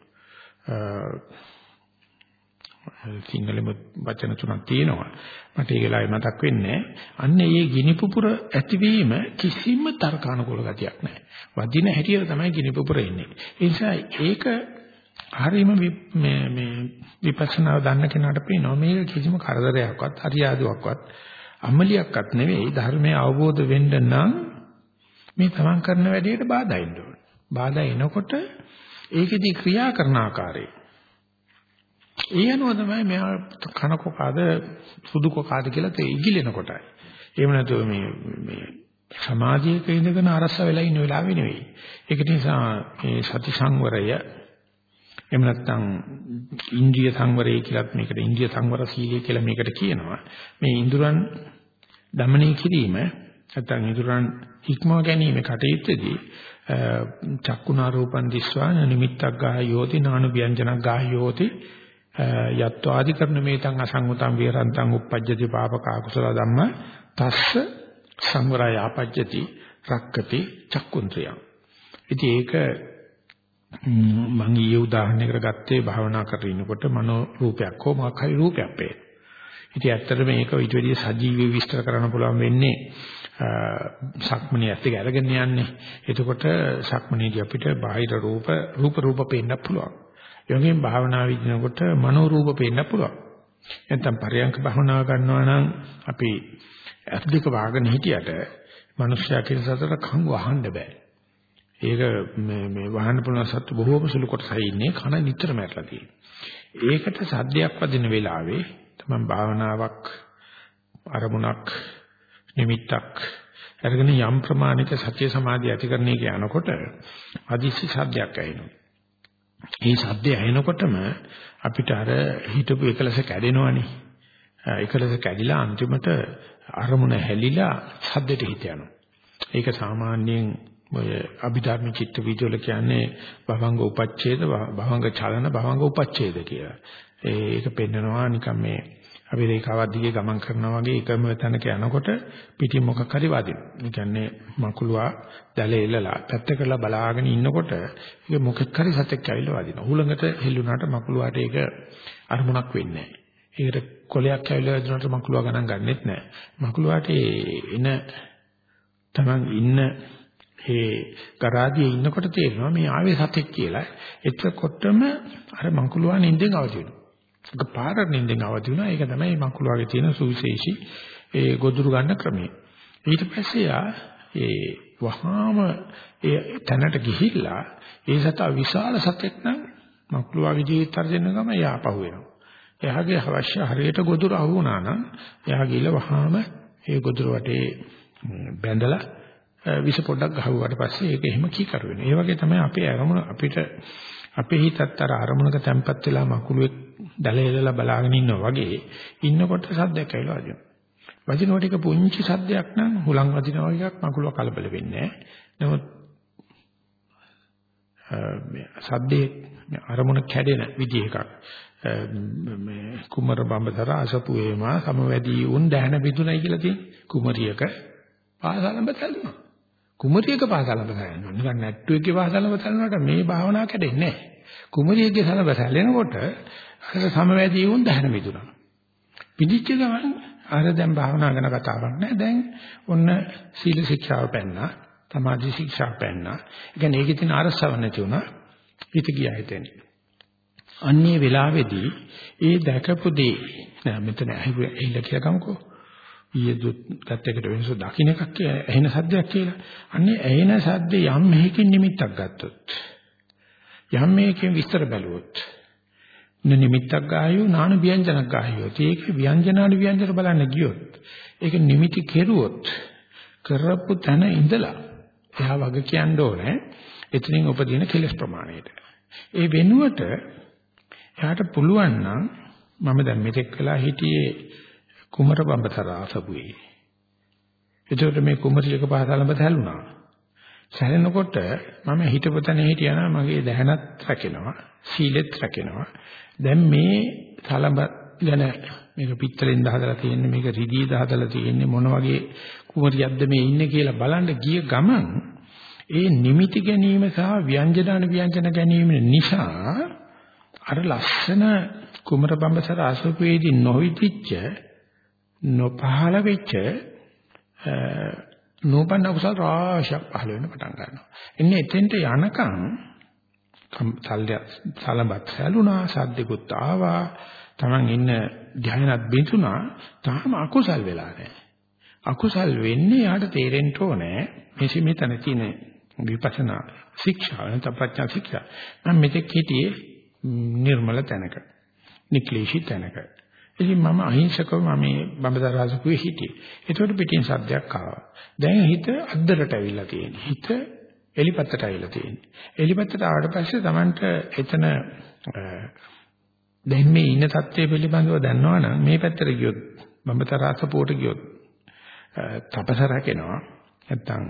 සිංහලෙම වචන තුනක් තියෙනවා. මට ඒ වෙලාවේ මතක් වෙන්නේ අන්න ඒ ගිනි පුපුර ඇතිවීම කිසිම තර්කානුකූල ගතියක් නැහැ. වදින හැටියට තමයි ගිනි පුපුර එන්නේ. ඒ නිසා ඒක හරීම මේ මේ විපස්සනාව දන්න කෙනාට පේනවා මේක කිසිම කරදරයක්වත් හරියාදුවක්වත් අමලියක්වත් නෙවෙයි ධර්මයේ අවබෝධ වෙන්න නම් මේ තමන් කරන වැඩේට බාධා එන්න ඕනේ. බාධා එනකොට ඒකෙදි ක්‍රියා කරන ආකාරය ඒ අනුව තමයි මෙයා කන කොකාද සුදු කොකාද කියලා තේ ඉගිලෙන කොටයි. එහෙම නැතුව මේ මේ සමාධියක ඉඳගෙන අරස වෙලා ඉන්න වෙලාවෙ නෙවෙයි. ඒක නිසා මේ සති සංවරය එහෙම නැත්නම් ඉන්ද්‍රිය සංවරය කියලත් මේකට ඉන්ද්‍රිය සංවර සීලය කියලා මේකට කියනවා. මේ ඉඳුරන් দমনය කිරීම නැත්නම් ඉඳුරන් හික්මව ගැනීම කටයුත්තේදී චක්කුණා රූපන් දිස්වා නිමිත්තක් ගාය යෝති නානු ව්‍යංජනක් ගාය යෝති ගායෝති යත්වාදි කරන මේතං අසංගතං විරන්තං uppajjati papaka akusala dhamma තස්ස සංවරය ආපජ්ජති රක්කති චක්කුන්ත්‍රයං ඉතින් ඒක මම ඊයේ උදාහරණයකට ගත්තේ භාවනා කරගෙන ඉනකොට මනෝ රූපයක් හෝ මොකක් හරි රූපයක් වේ. ඉතින් ඇත්තට මේක ඊට වැඩිය සජීවීව විස්තර කරන්න පුළුවන් වෙන්නේ සක්මණේ ඇත්ත ගැලගෙන යන්නේ. එතකොට සක්මණේදී අපිට බාහිර රූප රූප රූප පේන්න පුළුවන්. යෝගයෙන් භාවනා විදිනකොට මනෝ රූප පේන්න පුළුවන්. නැත්නම් පරයන්ක භාවනාව කරනවා නම් අපි අත්දික වාගෙන හිටියට මිනිස්සයා කියන සතර කන් වහන්න බෑ. ඒක මේ මේ වහන්න පුළුවන් සත්තු බොහෝම සුළු කොටසයි ඉන්නේ කන නිතරම ඇట్లా තියෙන්නේ. ඒකට සද්දයක් වදින වෙලාවේ තමයි භාවනාවක් අරමුණක් නිමිත්තක් අරගෙන යම් ප්‍රමාණික සත්‍ය සමාධිය ඇති කරන එක යනකොට අදිසි සද්දයක් ඇහෙනවා. මේ සද්දය ඇහෙනකොටම අපිට අර හිතපු එකලස කැඩෙනවනේ. එකලස කැඩිලා අන්තිමට අරමුණ හැලිලා සද්දෙට හිත යනවා. ඒක සාමාන්‍යයෙන් ඔය අභිධර්ම චිත්ත වීජවල කියන්නේ භවංග උපච්ඡේද භවංග චලන භවංග උපච්ඡේද කියලා. ඒක පෙන්නනවා නිකන් මේ අපි රේඛාවක් දිගේ ගමන් කරනවා වගේ එකම තැනක යනකොට පිටින් මොකක් හරි වදින. ඒ කියන්නේ මකුලුවා දැලේ එල්ලලා පැත්ත කරලා බලාගෙන ඉන්නකොට ඒක මොකක් හරි සතෙක් ඇවිල්ලා වදිනවා. හුලඟට හෙල්ලුණාට මකුලුවාට ඒක අරමුණක් වෙන්නේ නැහැ. ඒකට කොලයක් ඇවිල්ලා වදිනාට මකුලුවා ගණන් ගන්නෙත් නැහැ. මකුලුවාට එන තමන් ඉන්න ඒ ගරාදියේ ඉන්නකොට තේරෙනවා මේ ආවේ සතෙක් කියලා. එතකොටම අර මකුලුවා නිින්දෙන් අවදි වෙනවා. ඒක පාර නින්දෙන් අවදි වුණා. ඒක තමයි මකුළු වගේ තියෙන සුවිශේෂී ඒ ගොදුරු ගන්න ක්‍රමය. ඊට පස්සේ ආ ඒ වහාම ඒ තැනට ගිහිල්ලා ඒ සතා විශාල සතෙක් නම් මකුළු වගේ ජීවිත තර්ජන ගම එයා පහු වෙනවා. එයාගේ අවශ්‍ය හරියට ගොදුරු අහු වුණා නම් එයා ගිහලා වහාම ඒ ගොදුරු වටේ බැඳලා විස පොඩ්ඩක් ගහුවාට පස්සේ ඒක එහෙම කීකර වෙනවා. ඒ වගේ තමයි අපේ අරමුණ අපිට අපේ හිතත් අර අරමුණක තැම්පත් වෙලා මකුළුවෙක් දැලෙලලා බලාගෙන ඉන්නවා වගේ ඉන්නකොට සද්දයක් ඇවිල්ලා වදිනවා. වදිනකොට එක පුංචි සද්දයක් නම් හුලං වදිනවා වගේක් මකුළුව කලබල වෙන්නේ නැහැ. නමුත් සද්දේ අරමුණ කැඩෙන විදිහ එකක්. මේ කුමර බඹතර අසපු වේමා සමවැදී උන් දැහන බිදුනයි කියලා තියෙන කුමරියක පාසලඹ තැළුණා. කුමරියක පාසලඹ තැළුණා. නිකන් නැට්ටුවේගේ පාසලඹ තැළුණාට මේ භාවනාව කැඩෙන්නේ නැහැ. කුමරියගේ සලබ සැලෙනකොට අර සමවැදී වුන් දහන මිදුණා. පිටිච්ච ගමන් අර දැන් භාවනා ගැන කතාවක් නෑ. දැන් ඔන්න සීල ශික්ෂාව පෙන්නා, සමාධි ශික්ෂාව පෙන්නා. ඒ කියන්නේ ඒකේ තියෙන අරසව නැති වුණා. හිත ගියා හිතෙන්. අන්නේ වෙලාවේදී ඒ දැකපු දේ නෑ මෙතන ඇහිලා කියලා කමකෝ. ඊයේ දුත් ගත්ත එකට වෙනස දකින්න එකක් කියලා ඇහෙන සද්දයක් කියලා. අන්නේ ඇහෙන සද්දේ යම් මෙහකින් නිමිත්තක් ගත්තොත් යම් මේකෙන් විස්තර බැලුවොත් නිමිත්තක් ගායෝ නාන ව්‍යංජනක් ගායෝ. ඒක ව්‍යංජනාන ව්‍යංජන බලන්න ගියොත් ඒක නිමිති කෙරුවොත් කරපු තැන ඉඳලා එයා වග කියන්න ඕනේ එතනින් උපදින කෙලස් ප්‍රමාණයට. ඒ වෙනුවට එයාට පුළුවන් නම් මම දැන් මෙතෙක් වෙලා හිටියේ කුමර බඹතර ආසපුවේ. එතකොට මේ කුමරියක පහසලඹ තැළුණා. සැලෙනකොට මම හිතපතන හිටියනා මගේ දැහනත් රැකෙනවා, සීලෙත් රැකෙනවා. දැන් මේ සලඹ ගැන මේක පිටතලින් හදලා තියෙන්නේ මේක රිදීද හදලා තියෙන්නේ මොන වගේ කුමරියක්ද මේ ඉන්නේ කියලා බලන්න ගිය ගමන් ඒ නිමිති ගැනීම සහ ව්‍යංජන ව්‍යංජන ගැනීම නිසා අර ලස්සන කුමර බඹසර අසුපේදී නොවිතිච්ච නොපහළ වෙච්ච නෝපන්න කුසල රාශියක් පහළ වෙන්න පටන් ගන්නවා. එන්නේ එතෙන්ට යනකම් සල්ය සලබත් සැලුණා සද්දිකුත් ආවා Taman ඉන්න ධ්‍යානත් බිඳුනා තාම අකුසල් වෙලා නැහැ. අකුසල් වෙන්නේ යාට තේරෙන්න ඕනේ මේ මෙතන තියෙන විපස්සනා ශික්ෂා නැත්නම් ප්‍රඥා ශික්ෂා. මම මෙතෙක් හිටියේ නිර්මල තැනක. නික්ලේශී තැනක. ඉතින් මම අහිංසකව මම මේ බඹදරාසකුවේ හිටියේ. ඒකට පිටින් සද්දයක් ආවා. දැන් හිත අද්දරට ඇවිල්ලා තියෙන්නේ. හිත එලිපත්තට ඇවිල්ලා තියෙන්නේ. එලිපත්තට ආවට පස්සේ Tamanට එතන දැන් මේ ඉන්න தත්ත්වය පිළිබඳව දන්නවනම් මේ පැත්තට ගියොත් බඹතරාසපුවට ගියොත් තපස රැකෙනවා. නැත්තම්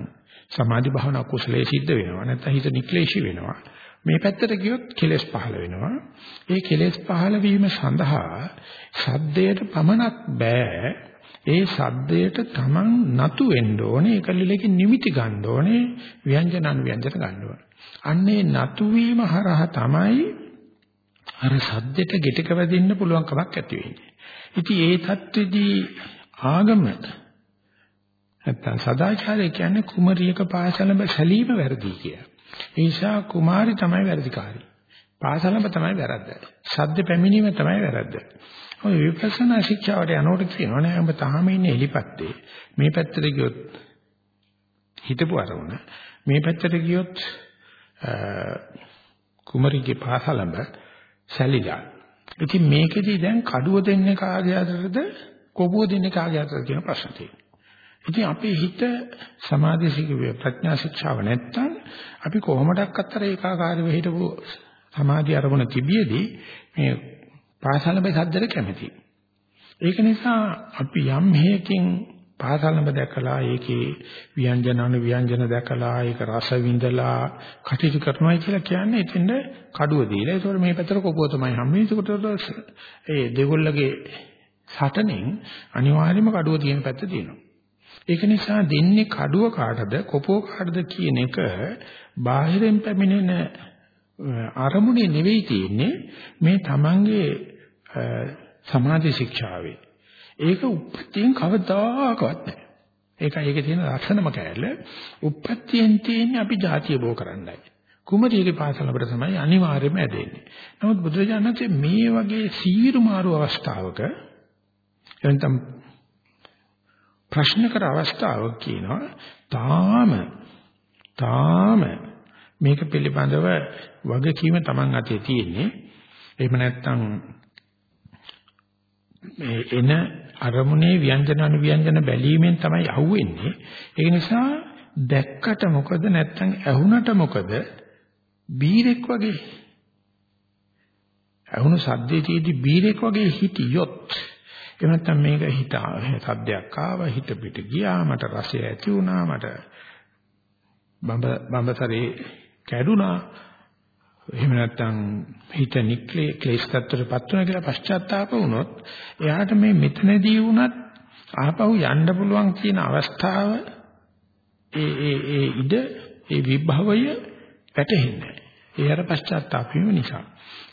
සමාධි භාවනා කුසලයේ සිද්ධ වෙනවා. නැත්තම් හිත නික්ලේශී වෙනවා. මේ පැත්තට ගියොත් කෙලෙස් පහළ වෙනවා. ඒ කෙලෙස් පහළ වීම සඳහා සද්දයට පමණක් බෑ. ඒ සද්දයට Taman නතු වෙන්න ඕනේ. ඒකලිලකින් නිමිති ගන්න ඕනේ. ව්‍යංජනන් ව්‍යංජන ගන්න ඕනේ. අන්නේ නතු වීම හරහා තමයි අර සද්දෙට ගෙටක වැදින්න පුළුවන් කමක් ඇති වෙන්නේ. ඉතින් ඒ தත්ත්වෙදී ආගම නැත්තම් සදාචාරය කියන්නේ කුමරියක පාසලම සැලීම වැරදි කිය. ඒ නිසා කුමාරි තමයි වැරදිකාරී. පාසලම තමයි වැරද්ද. සද්ද පැමිණීම තමයි වැරද්ද. ඔය විපස්සනා ශික්ෂාවට යනකොට කියනවා නෑ ඔබ තාම ඉන්නේ එලිපත්තේ. මේ පැත්තට ගියොත් හිතපු අරමුණ මේ පැත්තට ගියොත් කුමරිගේ පාසලම සැලිලා. ඉතින් මේකෙදි දැන් කඩුව දෙන්නේ කාගේ අතරද කොපුව දෙන්නේ කාගේ අතරද කියන ප්‍රශ්න තියෙනවා. ඉතින් අපේ හිත සමාධි ශික්ෂා ප්‍රඥා ශික්ෂාව නැත්තම් අපි කොහොමඩක්වත් අර ඒකාකාරීව හිටපු සමාධි අරමුණ තිබියදී මේ පාසලඹ සද්දට කැමති. ඒක නිසා අපි යම් හේකින් පාසලඹ දැකලා ඒකේ ව්‍යංජන අනු ව්‍යංජන දැකලා ඒක රස විඳලා කටයුතු කරනවා කියලා කියන්නේ එතෙන්ද කඩුව දීලා ඒතකොට මේ පැත්තට කොපුව තමයි හම්බෙන්නේ. ඒකට ඒ දෙගොල්ලගේ සටනෙන් අනිවාර්යයෙන්ම කඩුව තියෙන පැත්ත තියෙනවා. ඒක නිසා දෙන්නේ කඩුව කාටද කොපුව කාටද කියන එක බාහිරින් පැමිණෙන අරමුණේ නෙවෙයි තියෙන්නේ මේ තමන්ගේ සමාධි ශික්ෂාවේ. ඒක උපත්යෙන් කවදාකවත් නැහැ. ඒකයි ඒකේ තියෙන ලක්ෂණම කැලල. උපත්යෙන් තියෙන්නේ අපි જાතිය බෝ කරන්නයි. කුමරියගේ පාසල අපිට තමයි අනිවාර්යයෙන්ම ඇදෙන්නේ. නමුත් බුදුරජාණන්සේ මේ වගේ සීරු මාරු අවස්ථාවක එතන ප්‍රශ්න කර අවස්ථාවක් කියනවා. තාම තාම මේක පිළිබඳව වගකීම Taman අතේ තියෙන්නේ. එහෙම නැත්නම් මේ එන අරමුණේ ව්‍යංජන අනුව්‍යංජන බැලීමෙන් තමයි අහුවෙන්නේ. ඒ නිසා දැක්කට මොකද නැත්නම් ඇහුණට මොකද? බීරෙක් වගේ. ඇහුණු සද්දේටදී බීරෙක් වගේ හිටියොත් එහෙම නැත්නම් මේක හිත සද්දයක් ආවා හිත පිට ගියා මට රසය ඇති වුණා මට බඹ බඹතරේ කැඩුනා එහෙම නැත්නම් හිත නික්ලේ ක්ලේශ තත්ත්වයටපත් වෙනවා කියලා පශ්චාත්තාප වුණොත් එයාට මේ මෙතනදී වුණත් ආපහු යන්න පුළුවන් කියන අවස්ථාව ඒ ඒ ඒ ඉද ඒ විභවය වැටහෙන්නේ. ඒ අර පශ්චාත්තාප වීම නිසා.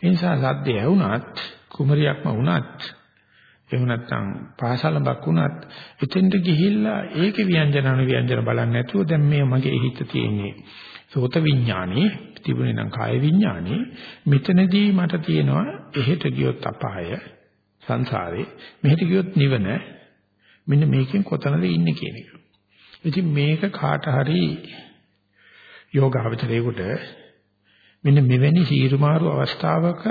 ඒ නිසා සද්දේ ඇහුණත් කුමරියක්ම වුණත් එහෙම නැත්නම් පාසලක් වුණත් එතෙන්ට ගිහිල්ලා ඒකේ ව්‍යංජන අනු ව්‍යංජන බලන්නේ නැතුව දැන් මේ මගේ හිත තියෙන්නේ සෝත විඥානේ තිබුණේ නම් කාය විඥානේ මෙතනදී මට තියෙනවා එහෙට ගියොත් අපාය සංසාරේ මෙහෙට ගියොත් නිවන මෙන්න මේකෙන් කොතනද ඉන්නේ කියන එක. ඉතින් මේක කාට හරි යෝගාවචරයේකට මෙන්න මෙවැනි සීරුමාරු අවස්ථාවක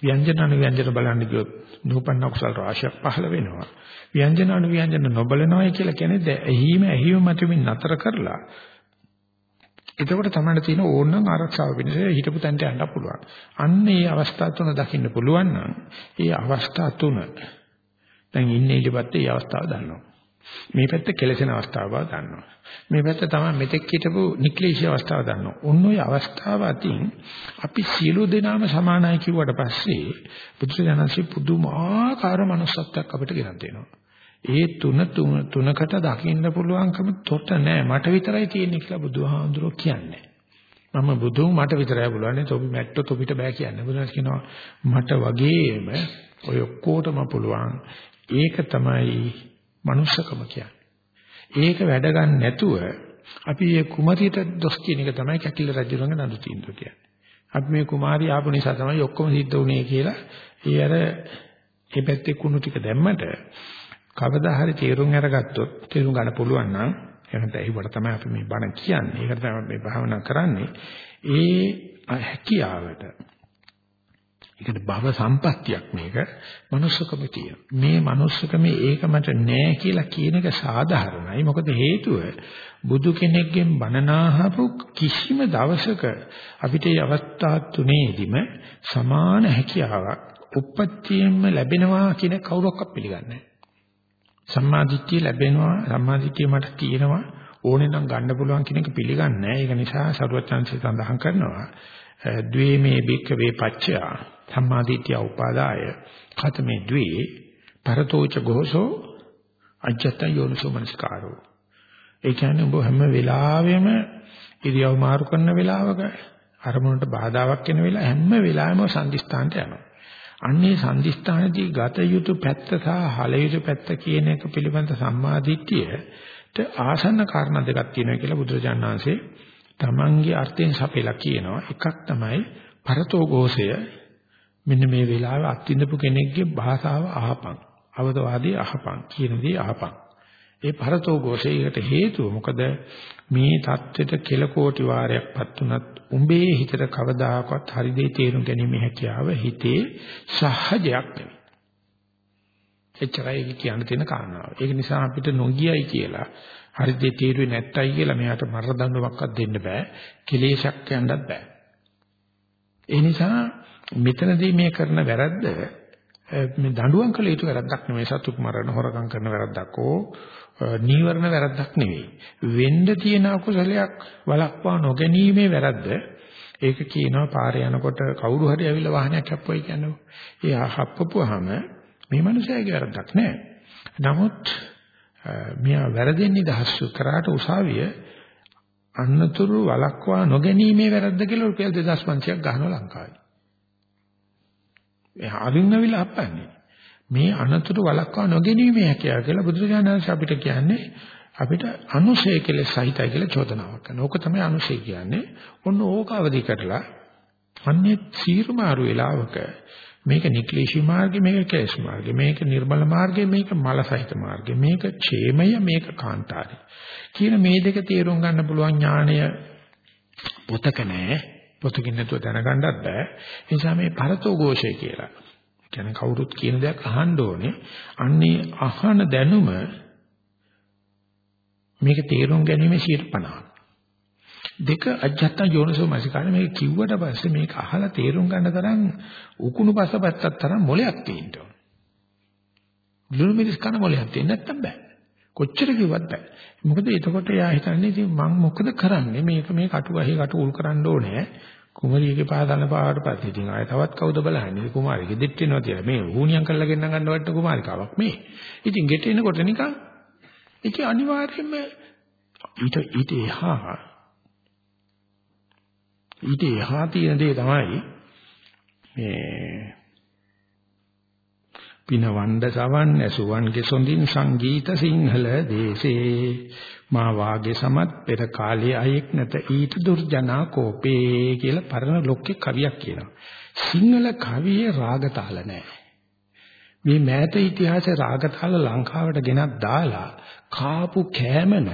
ව්‍යංජන අනුව්‍යංජන බලන්න ගියොත් නූපන්න කුසල රාශියක් පහළ වෙනවා. ව්‍යංජන අනුව්‍යංජන නොබලනවායි කියලා කියන්නේ ඇහිම ඇහිම මතුමින් නතර කරලා එතකොට තමයි තියෙන ඕනනම් ආරක්ෂාව වෙනස හිටපු තැනට යන්න පුළුවන්. අන්න ඒ අවස්ථා තුන දකින්න පුළුවන් නම් ඒ අවස්ථා තුන දැන් ඉන්නේ ඊටපස්සේ ඒ අවස්ථාව දන්නවා. මේ පැත්ත කෙලසෙන අවස්ථාව බව දන්නවා. මේ පැත්ත තමයි මෙතෙක් හිටපු නික්ලේශී අවස්ථාව දන්නවා. ඔන්න ඔය අවස්ථාව අතින් අපි සියලු දෙනාම සමානයි කිව්වට පස්සේ බුදුසසුනන්සේ පුදුමාකාර manussත්වයක් අපිට ගෙනත් දෙනවා. ඒ තුන තුනකට දකින්න පුළුවන්කම තොට නෑ මට විතරයි තියෙන්නේ කියලා බුදුහාමුදුරුවෝ කියන්නේ. මම බුදුන් මට විතරයි පුළුවන් තොපි මැට්ටෝ තොපිට බෑ කියන්නේ. බුදුන් කියනවා මට වගේම ඔය ඔක්කොටම පුළුවන්. ඒක තමයි මනුස්සකම කියන්නේ. ඒක වැඩ ගන්න නැතුව අපි මේ කුමරියට දොස් කියන එක තමයි කැකිල රජුරංග නඩු තීන්දුව කියන්නේ. අපි මේ කුමාරිය ආපු නිසා තමයි ඔක්කොම සිද්ධ වුනේ කියලා ඒ අර ඒ පැත්තේ කුණු ටික දැම්මට කවදා හරි තීරුම් අරගත්තොත් තීරුම් ගන්න පුළුවන් නම් එහෙනම් ඒකට තමයි අපි මේ බණ කියන්නේ. ඒකට තමයි මේ භාවනා කරන්නේ. ඒ හැකියාවට ඒකට භව සම්පත්තියක් මේක manussකම තියෙන. මේ manussකමේ ඒක මට නෑ කියලා කියන එක සාධාරණයි. මොකද හේතුව බුදු කෙනෙක්ගෙන් බණනාහපු කිසිම දවසක අපිට මේ අවස්ථා තුනේදීම සමාන හැකියාවක් උප්පත්තියෙන්ම ලැබෙනවා කියන කවුරක්වත් පිළිගන්නේ නෑ. සම්මාදිට්ඨිය ලැබෙනවා සම්මාදිට්ඨිය මට තියෙනවා ඕනේ නම් ගන්න පුළුවන් කියන එක පිළිගන්නේ නැහැ. ඒක නිසා සරුවචාන්සේ සඳහන් කරනවා ද්වේමේ බික්කවේ පච්චය සම්මාදිට්ඨිය උපාදාය ඛතමේ ද්වේ පරතෝච ගෝසෝ අජ්ජත යෝනිසෝ මනස්කාරෝ. ඒ කියන්නේ ඔබ හැම වෙලාවෙම ඉරියව් මාරු කරන වෙලාවක අරමුණට බාධාවක් වෙන වෙලාව හැම වෙලාවෙම සංදිස්ථානට යනවා. අන්නේ සංදිස්ථානදී ගත යුතු පැත්ත සහ හල යුතු පැත්ත කියන එක පිළිබඳ සම්මාදිට්ඨියට ආසන්න කාරණා දෙකක් තියෙනවා කියලා බුදුරජාණන් වහන්සේ තමන්ගේ අර්ථයෙන් සපයලා කියනවා. එකක් තමයි පරතෝ ഘോഷය මෙන්න මේ වෙලාවේ අත්විඳපු කෙනෙක්ගේ භාෂාව අහපන්. අවතවාදී අහපන් කියන දේ අහපන්. ඒ පරතෝ ഘോഷයකට හේතුව මොකද මේ தත්වෙට කෙල කෝටි වාරයක්පත් උනත් උඹේ හිතට කවදාකවත් හරි දේ තේරුම් ගැනීම හැකියාව හිතේ සහජයක් නෙවෙයි. එච්චරයි කියන්න තියෙන කාරණාව. ඒක නිසා අපිට නොගියයි කියලා හරි දේ තේරුවේ නැත්තයි කියලා මෙයාට මරණ දඬුවමක්වත් දෙන්න බෑ. කෙලේශක් යන්නත් බෑ. ඒ නිසා මෙතනදී මේ කරන වැරද්ද මේ දඬුවම් කළ යුතු වැරද්දක් නෙමෙයි සතුක් මරණ හොරකම් කරන වැරද්දක් ඕ නීවරණ වැරද්දක් නෙවෙයි. වෙන්න තියෙන අකුසලයක් වළක්වා නොගැනීමේ වැරද්ද. ඒක කියනවා පාරේ යනකොට කවුරු හරි ඇවිල්ලා වාහනයක් හැප්පුවයි කියන්නේ. ඒ හප්පපුවාම මේ මනුස්සයාගේ වැරද්දක් නෑ. නමුත් මෙයා වැරදෙන් නිදහස් කරාට උසාවිය අන්නතුරු වළක්වා නොගැනීමේ වැරද්ද කියලා රුපියල් 2500ක් ගහනවා ලංකාවේ. එහා අරින්නවිලා අප්පන්නේ. මේ අනතුරු වළක්වා නොගැනීමේ හැකියාව කියලා බුදුරජාණන් වහන්සේ අපිට කියන්නේ අපිට අනුශය කියලා සහිතයි කියලා චෝදනාවක් කරනවා. ඕක තමයි අනුශය කියන්නේ. ඔන්න ඕක අවදි කරලා අන්නේ සීරුමාරු වෙලාවක මේක නික්ලේශී මාර්ගය මේක කේශ මාර්ගය මේක නිර්මල මාර්ගය මේක මල සහිත මාර්ගය මේක ඡේමය මේක කාන්තාරي කියන මේ දෙක තේරුම් ගන්න පුළුවන් ඥාණය පොතක නෑ පොතකින් නැතුව දැනගන්නත් බෑ ඒ නිසා මේ පරතෝ ഘോഷය කියලා කියන්නේ කවුරුත් කියන දෙයක් අහන්න ඕනේ. අන්නේ අහන දැනුම මේක තේරුම් ගැනීම 50. දෙක අජත්ත යෝනසෝ මසිකාර මේක කිව්වට පස්සේ මේක අහලා තේරුම් ගන්න තරම් උකුණු පසපැත්තක් තරම් මොලයක් තියෙන්න ඕන. ලුණු මිරිස් කන මොලයක් තියෙන්න නැත්තම් බෑ. කොච්චර කිව්වත් බෑ. මොකද එතකොට එයා හිතන්නේ ඉතින් මම මොකද කරන්නේ මේක මේ කටු අහේ කටු උල් කරන්න ඕනේ. කුමරියගේ පාදන්න පාවට පස්සේ ඉතින් ආය තවත් කවුද බලන්නේ කුමාරිය ගෙදෙට්ට එනවා කියලා මේ ඌණියම් කරලා ගෙන්න ගන්න වට කුමාරිකාවක් මේ ඉතින් ගෙට එනකොට නිකන් ඒක අනිවාර්යයෙන්ම ඊට ඊට එහා ඊට එහා තියෙන දේ තමයි මේ පිනවණ්ඩ සවන් ඇසුවන්ගේ සොඳින් සංගීත සිංහල දේශේ මා වාගේ සමත් පෙර කාලයේ අයෙක් නැත ඊට දුර්ජනා කෝපේ කියලා පරණ ලොක්කේ කවියක් කියනවා. සිංහල කවියේ රාගතාල නැහැ. මේ මෑත ඉතිහාසයේ රාගතාල ලංකාවට ගෙනත් දාලා කාපු කෑමන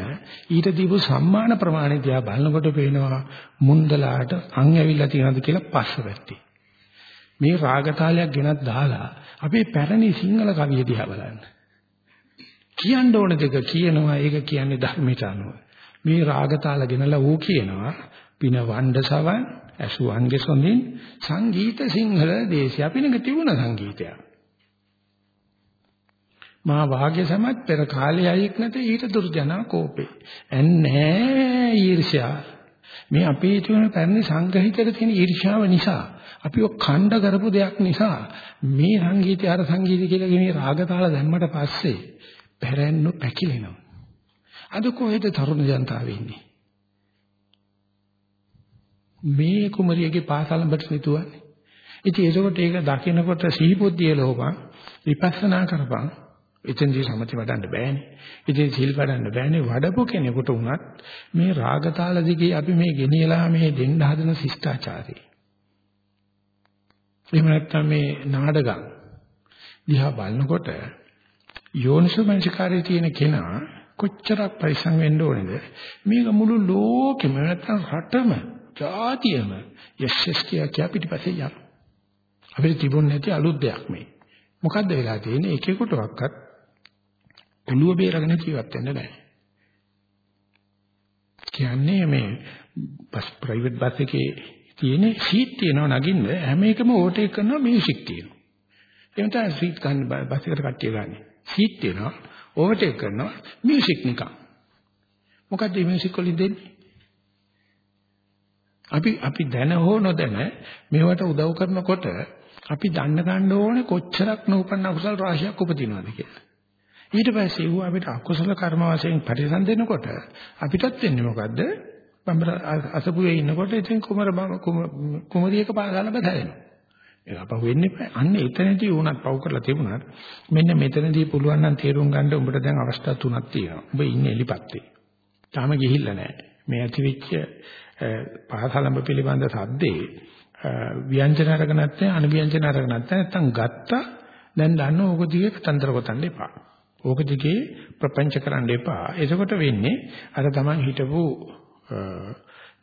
ඊට දීපු සම්මාන ප්‍රමාණය දිහා බලනකොට පේනවා මුන්දලාට අං ඇවිල්ලා තියෙනවද කියලා පස්සපැත්තේ. මේ රාගතාලයක් ගෙනත් දාලා අපේ පැරණි සිංහල කවිය දිහා බලන්න. කියන්න ඕන දෙක කියනවා ඒක කියන්නේ ධර්මයට අනුව. මේ රාගතාල ගෙනලා ඌ කියනවා පින වණ්ඩ සවන් ඇසුවන්ගේ සොඳින් සංගීත සිංහල දේශය අපිනක තිබුණ සංගීතයක්. මා වාගේ සමත් පෙර කාලයේ අයෙක් නැත ඊට දුර්ජනා කෝපේ. එන්නේ ඊර්ෂ්‍යා. මේ අපේ තියෙන පැරණි සංග්‍රහිතක තියෙන ඊර්ෂ්‍යාව නිසා අපි ඔක් ඛණ්ඩ කරපු දෙයක් නිසා මේ සංගීතය අර සංගීතය කියලා මේ රාගතාල දැම්මට පස්සේ පැරැන්නු පැකිලෙනවා. අද කොහෙද තරුණ ජනතාව ඉන්නේ? මේ කුමරියගේ පාසලඹට නිතුවන්නේ. ඉතින් ඒකකොට ඒක දකිනකොට සිහිබුද්ධිය ලෝපන් විපස්සනා කරපන් එතෙන්දී සමථ වඩන්න බෑනේ. ඉතින් සිල් වඩන්න බෑනේ. වඩපු කෙනෙකුට උනත් මේ රාගතාල දිගේ අපි මේ ගෙනියලා මේ දෙන්න හදන ශිෂ්ටාචාරය. එහෙම නැත්නම් මේ නාඩගම් දිහා බලනකොට යෝනිසෝමනසිකාරයේ තියෙන කෙනා කොච්චරක් පරිසං වෙන්න ඕනේද? මේක මුළු ලෝකෙම නැත්නම් රටම, ජාතියම යස්සස් කියා පිටිපස්සේ යන. අපිට තිබුණ නැති අලුත් දෙයක් මේ. මොකද්ද වෙලා තියෙන්නේ? එකෙකුටවත් ඔළුව බේරගෙන ජීවත් වෙන්න බෑ. කියන්නේ මේ බස් ප්‍රයිවට් බස් එකේ තියෙන සීට් තියෙනවා නගින්න හැම එකම ඕටේක් කරනවා මියුසික් තියෙනවා. එහෙම තමයි සීට් ගන්න බස් එකට කට්ටිය ගන්න. සීට් තියෙනවා ඕවර්ටේක් කරනවා මියුසික් නිකන්. මොකද්ද මේ මියුසික් වලින් දෙන්නේ? අපි අපි දැන හෝ නොදැන මේවට උදව් කරනකොට අපි දන්න ගන්න ඕනේ කොච්චරක් නූපන්න අකුසල රාශියක් උපදිනවද කියලා. ඊට පස්සේ ඌ අපිට අකුසල කර්ම වශයෙන් පරිසම් දෙනකොට අපිටත් වෙන්නේ මොකද්ද? බඹර අසපුවේ ඉන්නකොට ඉතින් කුමර කුමරියක පාසල බදැවෙනවා. ඒක අපහු වෙන්නේ අන්න එතනදී උනත් පව් කරලා තිබුණාට මෙන්න මෙතනදී පුළුවන් නම් තේරුම් ගන්න උඹට දැන් අවස්ථා තුනක් තියෙනවා. උඹ ඉන්නේ එලිපත්තේ. තාම ගිහිල්ලා නැහැ. මේ ඇතිවෙච්ච පහසලඹ පිළිබඳ සද්දේ ව්‍යංජන අරගෙන නැත්නම් අනුව්‍යංජන අරගෙන නැත්නම් ගත්තා දැන් දන්න ඕක දිගේ කතන්දර ගොතන්න එපා. ඕක දිගේ ප්‍රපංච කරන්න එපා. එතකොට වෙන්නේ අර තමන් හිටපු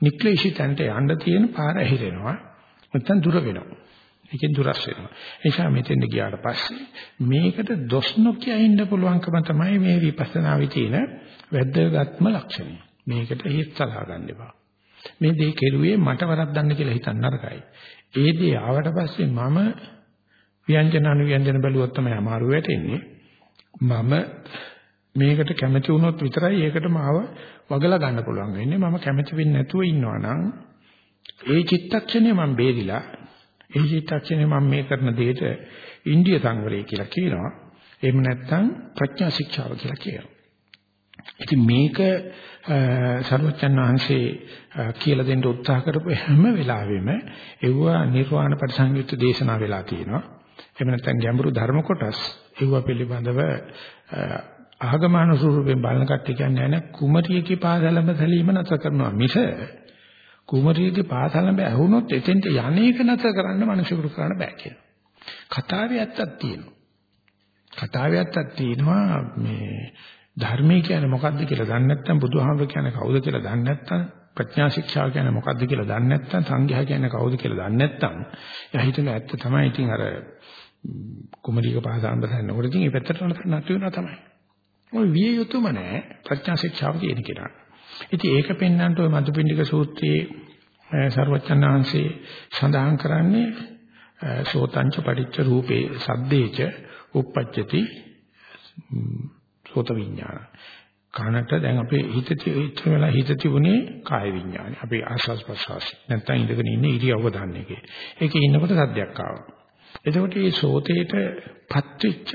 නික්ලේශිතන්ට යන්න තියෙන පාර ඇහිරෙනවා. නැත්නම් දුර වෙනවා. ඒකෙන් දුරස් වෙනවා. ඒ නිසා මෙතෙන්ද ගියාට පස්සේ මේකට දොස් නොකිය ඉන්න පුළුවන්කම තමයි මේ විපස්සනාවේ තියෙන වැදගත්ම ලක්ෂණය. මේකට හිත සලහා ගන්න එපා. මේ දේ කෙරුවේ මට වරද්දන්න කියලා හිතන්න නරකයි. ඒ දේ ආවට පස්සේ මම ව්‍යංජන අනුව්‍යංජන බැලුවොත් තමයි අමාරු වෙටෙන්නේ. මම මේකට කැමති වුණොත් විතරයි ඒකට මාව වගලා ගන්න පුළුවන් වෙන්නේ. මම කැමති වෙන්නේ නැතුව ඉන්නවා නම් ඒ චිත්තක්ෂණය මම බේරිලා ඒ චිත්තක්ෂණය මම මේ කරන දෙයට ඉන්දිය සංවරය කියලා කියනවා. එහෙම නැත්නම් ප්‍රඥා ශික්ෂාව කියලා කියනවා. ඉතින් මේක සර්වචන් වහන්සේ කියලා දෙන්න උත්සාහ කරපු හැම වෙලාවෙම එවුවා නිර්වාණ පරිසංයුක්ත දේශනා වෙලා තියෙනවා. එහෙම නැත්නම් ගැඹුරු ධර්ම කොටස් එවුවා පිළිබඳව ආගමන ස්වරූපයෙන් බලන කට්ටිය කියන්නේ නැහැ කුමරියගේ පාදලම සැලීම නැතර කරනවා මිස කුමරියගේ පාදලම ඇහුනොත් එතෙන්ට යන්නේක නැතර කරන්න මිනිසුරු කරන්න බෑ කියලා. කතාවේ ඇත්තක් තියෙනවා. කතාවේ ඇත්තක් තියෙනවා මේ ධර්මය කියන්නේ මොකද්ද කියලා දන්නේ නැත්නම් බුදුහාමුදුර කියන්නේ කවුද කියලා දන්නේ නැත්නම් ප්‍රඥා ශික්ෂා කියන්නේ මොකද්ද කියලා දන්නේ නැත්නම් සංඝයා කියන්නේ කවුද කියලා දන්නේ නැත්නම් එයා හිතන ඇත්ත තමයි ඉතින් අර කුමරික පහසාන් බසන්නකොට ඉතින් මේ පැත්තට නැති වෙනවා තමයි. ඔය විය යුතුම නෑ ප්‍රඥා ශික්ෂාව කියන කෙනා. ඉතින් ඒක පෙන්වන්නට ඔය මදුපිණ්ඩික සූත්‍රයේ සර්වචන්නාංශේ සඳහන් කරන්නේ සෝතංච පටිච්ච රූපේ සද්දේච උප්පච්චති සෝත විඥාන. කනට දැන් අපේ හිත ඉච්ච වෙලා හිත තිබුණේ කාය විඥානය. අපේ ආස්වාස් ප්‍රසවාස. නැත්තම් ඉඳගෙන ඉන්නේ ඉරියව්ව දාන්න එකේ. ඒකේ ඉන්නකොට සද්දයක් ආවා. එතකොට මේ සෝතේට පත්‍විච්ච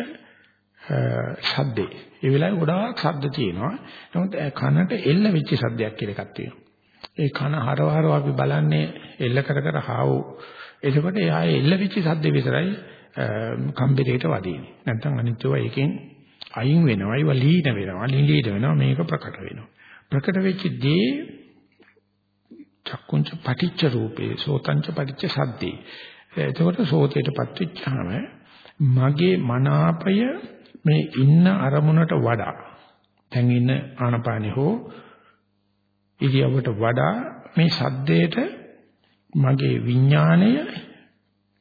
ශබ්දේ. ඒ වෙලාවේ ගොඩාක් ශබ්ද තියෙනවා. නමුත් කනට එල්ල වෙච්ච ශබ්දයක් කියලා එකක් තියෙනවා. ඒ කන හරවහරව අපි බලන්නේ එල්ල කර කර හාවු. එතකොට එයා එල්ල වෙච්ච ශබ්ද විතරයි කම්බරේට වදින්නේ. නැත්නම් අනිත් ඒවා එකෙන් අයින් වෙනවා. ඒවා ලීන වෙනවා. නිලීන වෙනවා. මේක ප්‍රකට වෙනවා. ප්‍රකට වෙච්ච දේ චක්කුංච පටිච්ච රූපේ සෝතංච පටිච්ච සද්දේ. එතකොට සෝතේටපත් වෙච්චාම මගේ මනාපය මේ ඉන්න අරමුණට වඩා දැන් ඉන්න ආනපානෙ හෝ ඉරියව්වට වඩා මේ සද්දේට මගේ විඥාණය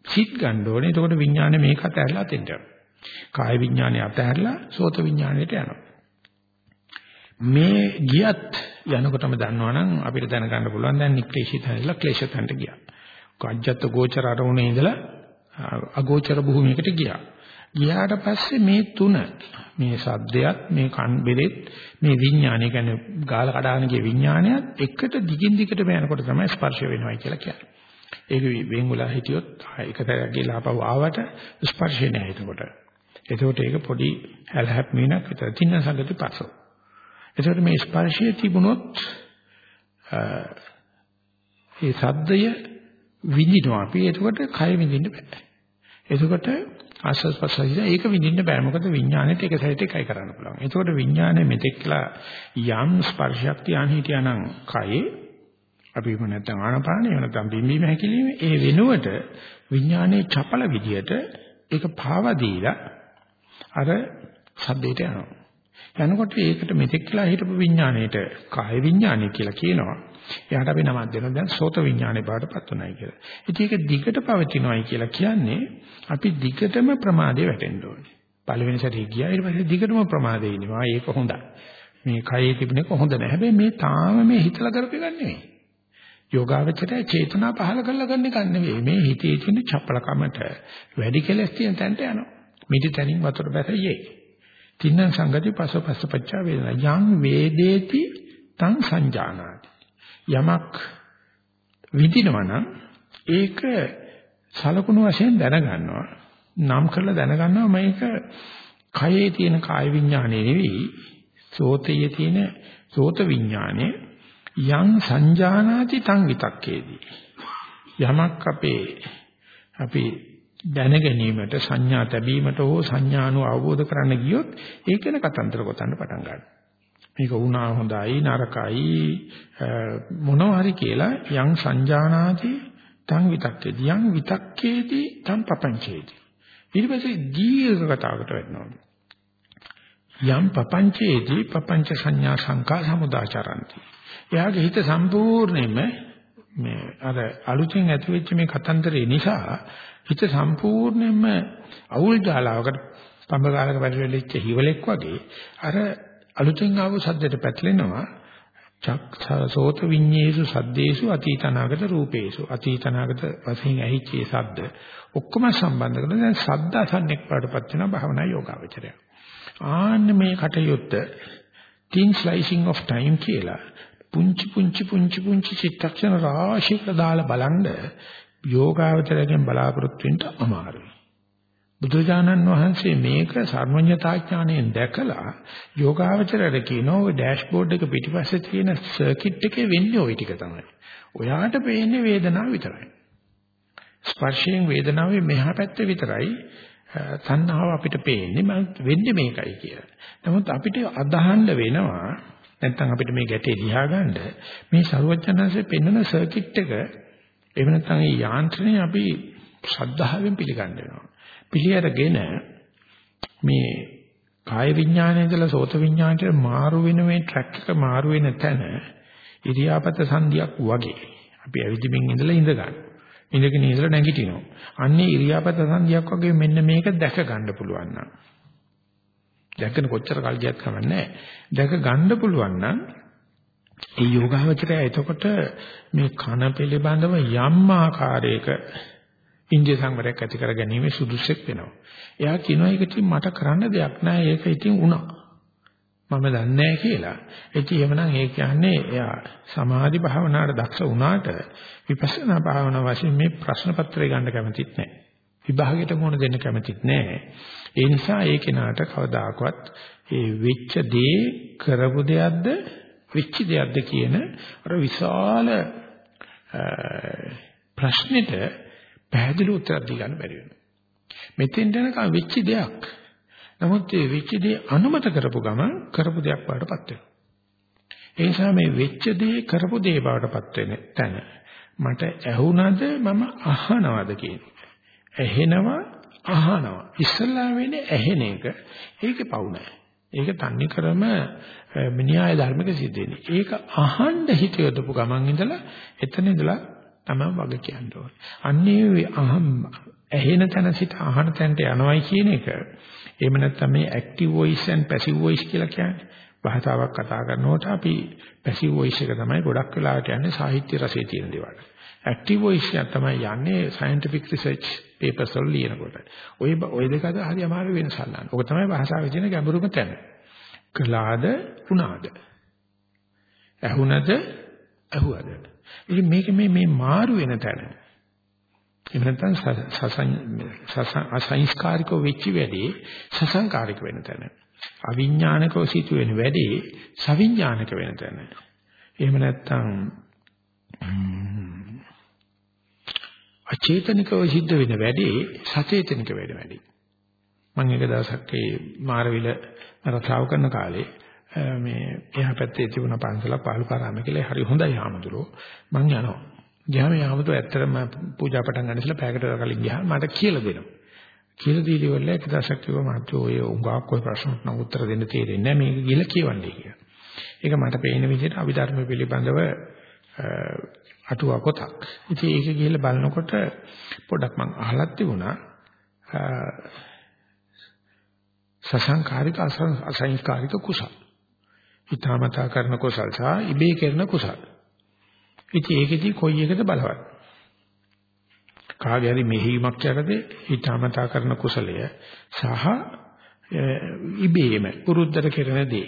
සිත් ගන්න ඕනේ. එතකොට විඥාණය මේක අතහැරලා අතෙන්ට යනවා. කාය විඥාණය අතහැරලා සෝත විඥාණයට යනවා. මේ ගියත් යනකොටම දන්නවනම් අපිට දැනගන්න පුළුවන් දැන් නික්ලේශිත හැදලා ක්ලේශතන්ට ගියා. කජ්ජත් ගෝචර අරමුණේ ඉඳලා අගෝචර භූමියකට ගියා. ගියාට පස්සේ මේ තුන මේ සද්දයක් මේ කන් බෙලෙත් මේ විඥානය කියන්නේ ගාල කඩාගෙන ගිය විඥානයත් එකට දිගින් දිගට යනකොට තමයි ස්පර්ශ වෙනවයි කියලා කියන්නේ. ඒක වෙන් වෙලා හිටියොත් එක තැනක් ගිහලා ආපහු ආවට ස්පර්ශය නෑ එතකොට. එතකොට ඒක පොඩි හැලහැප් මීනක් විතර තින්න සංගති පස්සෝ. එතකොට මේ ස්පර්ශය තිබුණොත් ඒ සද්දය විඳිනවා අපි එතකොට කය විඳින්න බෑ. එතකොට ආස්වාද ප්‍රසාරිත ඒක විඳින්න බෑ මොකද විඥාණයට එක සැරේට එකයි කරන්න පුළුවන්. එතකොට විඥාණය මෙතෙක්ලා යම් ස්පර්ශයක් තියාන හිටියානම් කයේ අපි මොන නැත්නම් ආනපානේ නැත්නම් බිම්බීම හැකිලිම ඒ වෙනුවට විඥානයේ චපල විදියට ඒක පාවා දීලා අර සද්දේට යනවා. යනකොට ඒකට මෙතෙක්ලා හිටපු විඥාණයට කාය විඥානය කියලා කියනවා. එයාට අපි නමක් දෙනවා දැන් සෝත විඥානේ බාටපත් උනායි කියලා. ඉතින් ඒක දිගට පවතිනවායි කියලා කියන්නේ අපි දිගටම ප්‍රමාදේ වැටෙන්න ඕනේ. පළවෙනි සැරේ ගියා ඊට පස්සේ දිගටම ප්‍රමාදේ ඉන්නවා. ඒක හොඳයි. මේ කයේ තිබුණේක හොඳ නැහැ. හැබැයි මේ තාම මේ හිතලා කරපු එක නෙවෙයි. යෝගාවචරය චේතනා පහල කරලා ගන්න එක නෙවෙයි. මේ හිතේ තියෙන චපලකමට වැඩි කෙලස් තියෙන තැනට යනවා. මිටි තනින් වතුර බැසෙයි. තින්න සංගති පසපස්ස පච්චා වේදනා. යං වේදේති තං සංජානාති. යමක් විඳිනවා නම් ඒක සලකුණු වශයෙන් දැනගන්නවා. නම් කරලා දැනගන්නවා මේක කයේ තියෙන කාය විඥානේ නෙවෙයි සෝතයේ තියෙන සෝත විඥානේ යං සංජානාති තං විතක්කේදී යමක් අපේ අපි දැන ගැනීමට සංඥා තැබීමට හෝ සංඥානුව අවබෝධ කරන්න ගියොත් ඒක වෙන කතන්දර ගොතන්න පටන් ගන්නවා මේක වුණා හොඳයි නරකයි මොනවා හරි කියලා යං සංජානාති තං විතක්කේදී යං විතක්කේදී තං පපංචේදී. ඊට පස්සේ දීර්ඝ කතාවකට වෙනවා. යම් පපංචේදී පපංච සංඥා සංකා සමුදාචරಂತಿ. එයාගේ හිත සම්පූර්ණයෙන්ම මේ අර අලුතෙන් ඇති වෙච්ච මේ කතන්දරේ නිසා හිත සම්පූර්ණයෙන්ම අවුල් ජාලාවකට පඹගාලක වැටිලා හිවලෙක් වගේ අර අලුතෙන් ආව සද්දයට පැටලෙනවා. චක් සෝත විඤ්ඤේසු සද්දේසු අතීතනාගත රූපේසු. අතීතනාගත වශයෙන් ඇහිච්ච සද්ද ඔක්කොම සම්බන්ධ කරලා දැන් සද්ද අසන්නෙක් පාඩපත් වෙනවා භවනා යෝගාවචරය. ආන්න මේ කටයුත්ත thin slicing of time කියලා පුංචි පුංචි පුංචි පුංචි චිත්තක්ෂණ රාශියකට දාලා බලනද යෝගාවචරයෙන් බලාපොරොත්තු වෙන්න අමාරුයි. බුදුරජාණන් වහන්සේ මේක සර්වඥතා ඥාණයෙන් දැකලා යෝගාවචරයට කියනවා ওই ඩෑෂ්බෝඩ් එක පිටිපස්සේ තියෙන සර්කිට් එකේ වෙන්නේ ওই ටික තමයි. ඔයාට පේන්නේ වේදනාව විතරයි. ස්පර්ශයෙන් වේදනාවේ මෙහා පැත්ත විතරයි තණ්හාව අපිට පේන්නේ මම වෙන්නේ මේකයි කියලා. නමුත් අපිට අදහන්න වෙනවා නැත්නම් අපිට මේ ගැටේ දිහා ගන්න මේ ਸਰවඥාන්සේ පෙන්වන සර්කිට් එක එහෙම නැත්නම් යාන්ත්‍රණය අපි ශ්‍රද්ධාවෙන් පිළිගන්න වෙනවා. පිළිඅරගෙන මේ කාය විඥානයේ ඉඳලා සෝත විඥානයට මාරු වෙන මේ ට්‍රැක් එක මාරු වෙන තැන ඉරියාපත සංදියක් වගේ අපි ඇවිදින්මින් ඉඳලා ඉඳ ගන්න. ඉඳගෙන ඉඳලා නැගිටිනවා. අන්නේ ඉරියාපත සංදියක් වගේ මෙන්න මේක දැක ගන්න පුළුවන් නම් දැකන කොච්චර කල් ගියත් කමන්නේ දැක ගන්න පුළුවන් නම් ඒ යෝගාවචරය එතකොට මේ කන පිළිබඳව යම් ආකාරයක ඉන්දිය සංවරයක් ඇති කර ගැනීම සුදුසුක් වෙනවා. එයා කියනවා ඒක ඉතින් මට කරන්න දෙයක් නෑ ඒක ඉතින් උනා. මම දන්නේ නෑ කියලා. ඉතින් එhmenan ඒ කියන්නේ එයා සමාධි භාවනාවට දක්ෂ වුණාට විපස්සනා භාවනාව වශයෙන් මේ ප්‍රශ්න පත්‍රය ගන්න කැමතිත් නෑ. විභාගයට මොන දෙන්න කැමතිත් නෑ. ඒ නිසා ඒ කෙනාට කවදාකවත් ඒ වෙච්ච දේ කරපු දෙයක්ද වෙච්ච දෙයක්ද කියන අර විශාල ප්‍රශ්නෙට පැහැදිලි උත්තර දී ගන්න බැරි වෙනවා. මෙතෙන් යනකම් වෙච්ච දෙයක්. නමුත් මේ වෙච්ච දේ අනුමත කරපු ගමන් කරපු දෙයක් වඩටපත් වෙනවා. ඒ නිසා මේ වෙච්ච දේ කරපු දේ බවටපත් වෙන තැන මට ඇහුණද මම අහනවද කියන්නේ. ඇහෙනවා අහනවා. ඉස්සල්ලා වෙන්නේ ඇහෙන එක. ඒකේ පවු නැහැ. ඒක තන්නේ කරම මිනිහාය ධර්මික සිද්ධ වෙන්නේ. ඒක අහන්න හිත යොදපු ගමන් ඉඳලා එතන ඉඳලා තමයි වග කියන්න ඕනේ. අන්නේ අහම් ඇහෙන තැන සිට අහන තැනට යනවයි කියන එක. එහෙම නැත්නම් මේ active voice and passive voice කියලා කියන්නේ. භාෂාවක් කතා කරනකොට අපි passive voice එක තමයි ගොඩක් වෙලාවට යන්නේ සාහිත්‍ය රසයේ තියෙන දේවල්. active voice එක තමයි යන්නේ scientific research papers වල ලියනකොට. ওই ওই දෙක අතර හරි අමාරු වෙනසක් නෑ. ඔක තමයි භාෂාවේ තියෙන ගැඹුරුම තැන. කළාද වුණාද? ඇහුණද ඇහුවද? ඉතින් මේක මේ මේ මාරු වෙන තැන. එහෙම නැත්නම් අසංස්කාරිකව වෙච්ච වැඩේ සසංකාරික වෙන තැන. අවිඥානිකව සිදුවෙන වැඩේ සවිඥානික වෙන තැන. එහෙම නැත්නම් අචේතනිකව සිද්ධ වෙන වැඩේ සචේතනික වෙන වැඩේ. මම එක දවසක් ඒ මාරවිල රතාව කරන කාලේ මේ එහා පැත්තේ තිබුණ පන්සල පාලුකාරාම කියලා හරි හොඳයි ආමතුරෝ මං යනවා. ගියාම ආමතුරෝ ඇත්තටම පූජා පටන් ගන්න ඉස්සලා පැයකට කලින් ගියාම මට කියලා දෙනවා. කියලා දීලි වල එක දවසක් කිව්වා මහත්තයෝ ඔය උඟාක් ඔය ප්‍රශ්නට නම් උත්තර දෙන්න තේරෙන්නේ නැහැ මේක ගිහලා කියවන්නේ කියලා. ඒක මට පේන විදිහට අභිධර්ම පිළිබඳව අටුවා පොතක්. ඉතින් ඒක ගිහලා බලනකොට පොඩක් මං අහලත් තිබුණා. සසංකාරික අසංස්කාරික කුසල. හිතාමතා කරන කුසල සහ ඉබේ කරන කුසල. ඉතින් ඒකෙදි කොයි එකද බලවත්? කාගේ හරි මෙහිමක් යටතේ හිතාමතා කරන කුසලය සහ ඉබේම පුරුද්දට කරන දේ.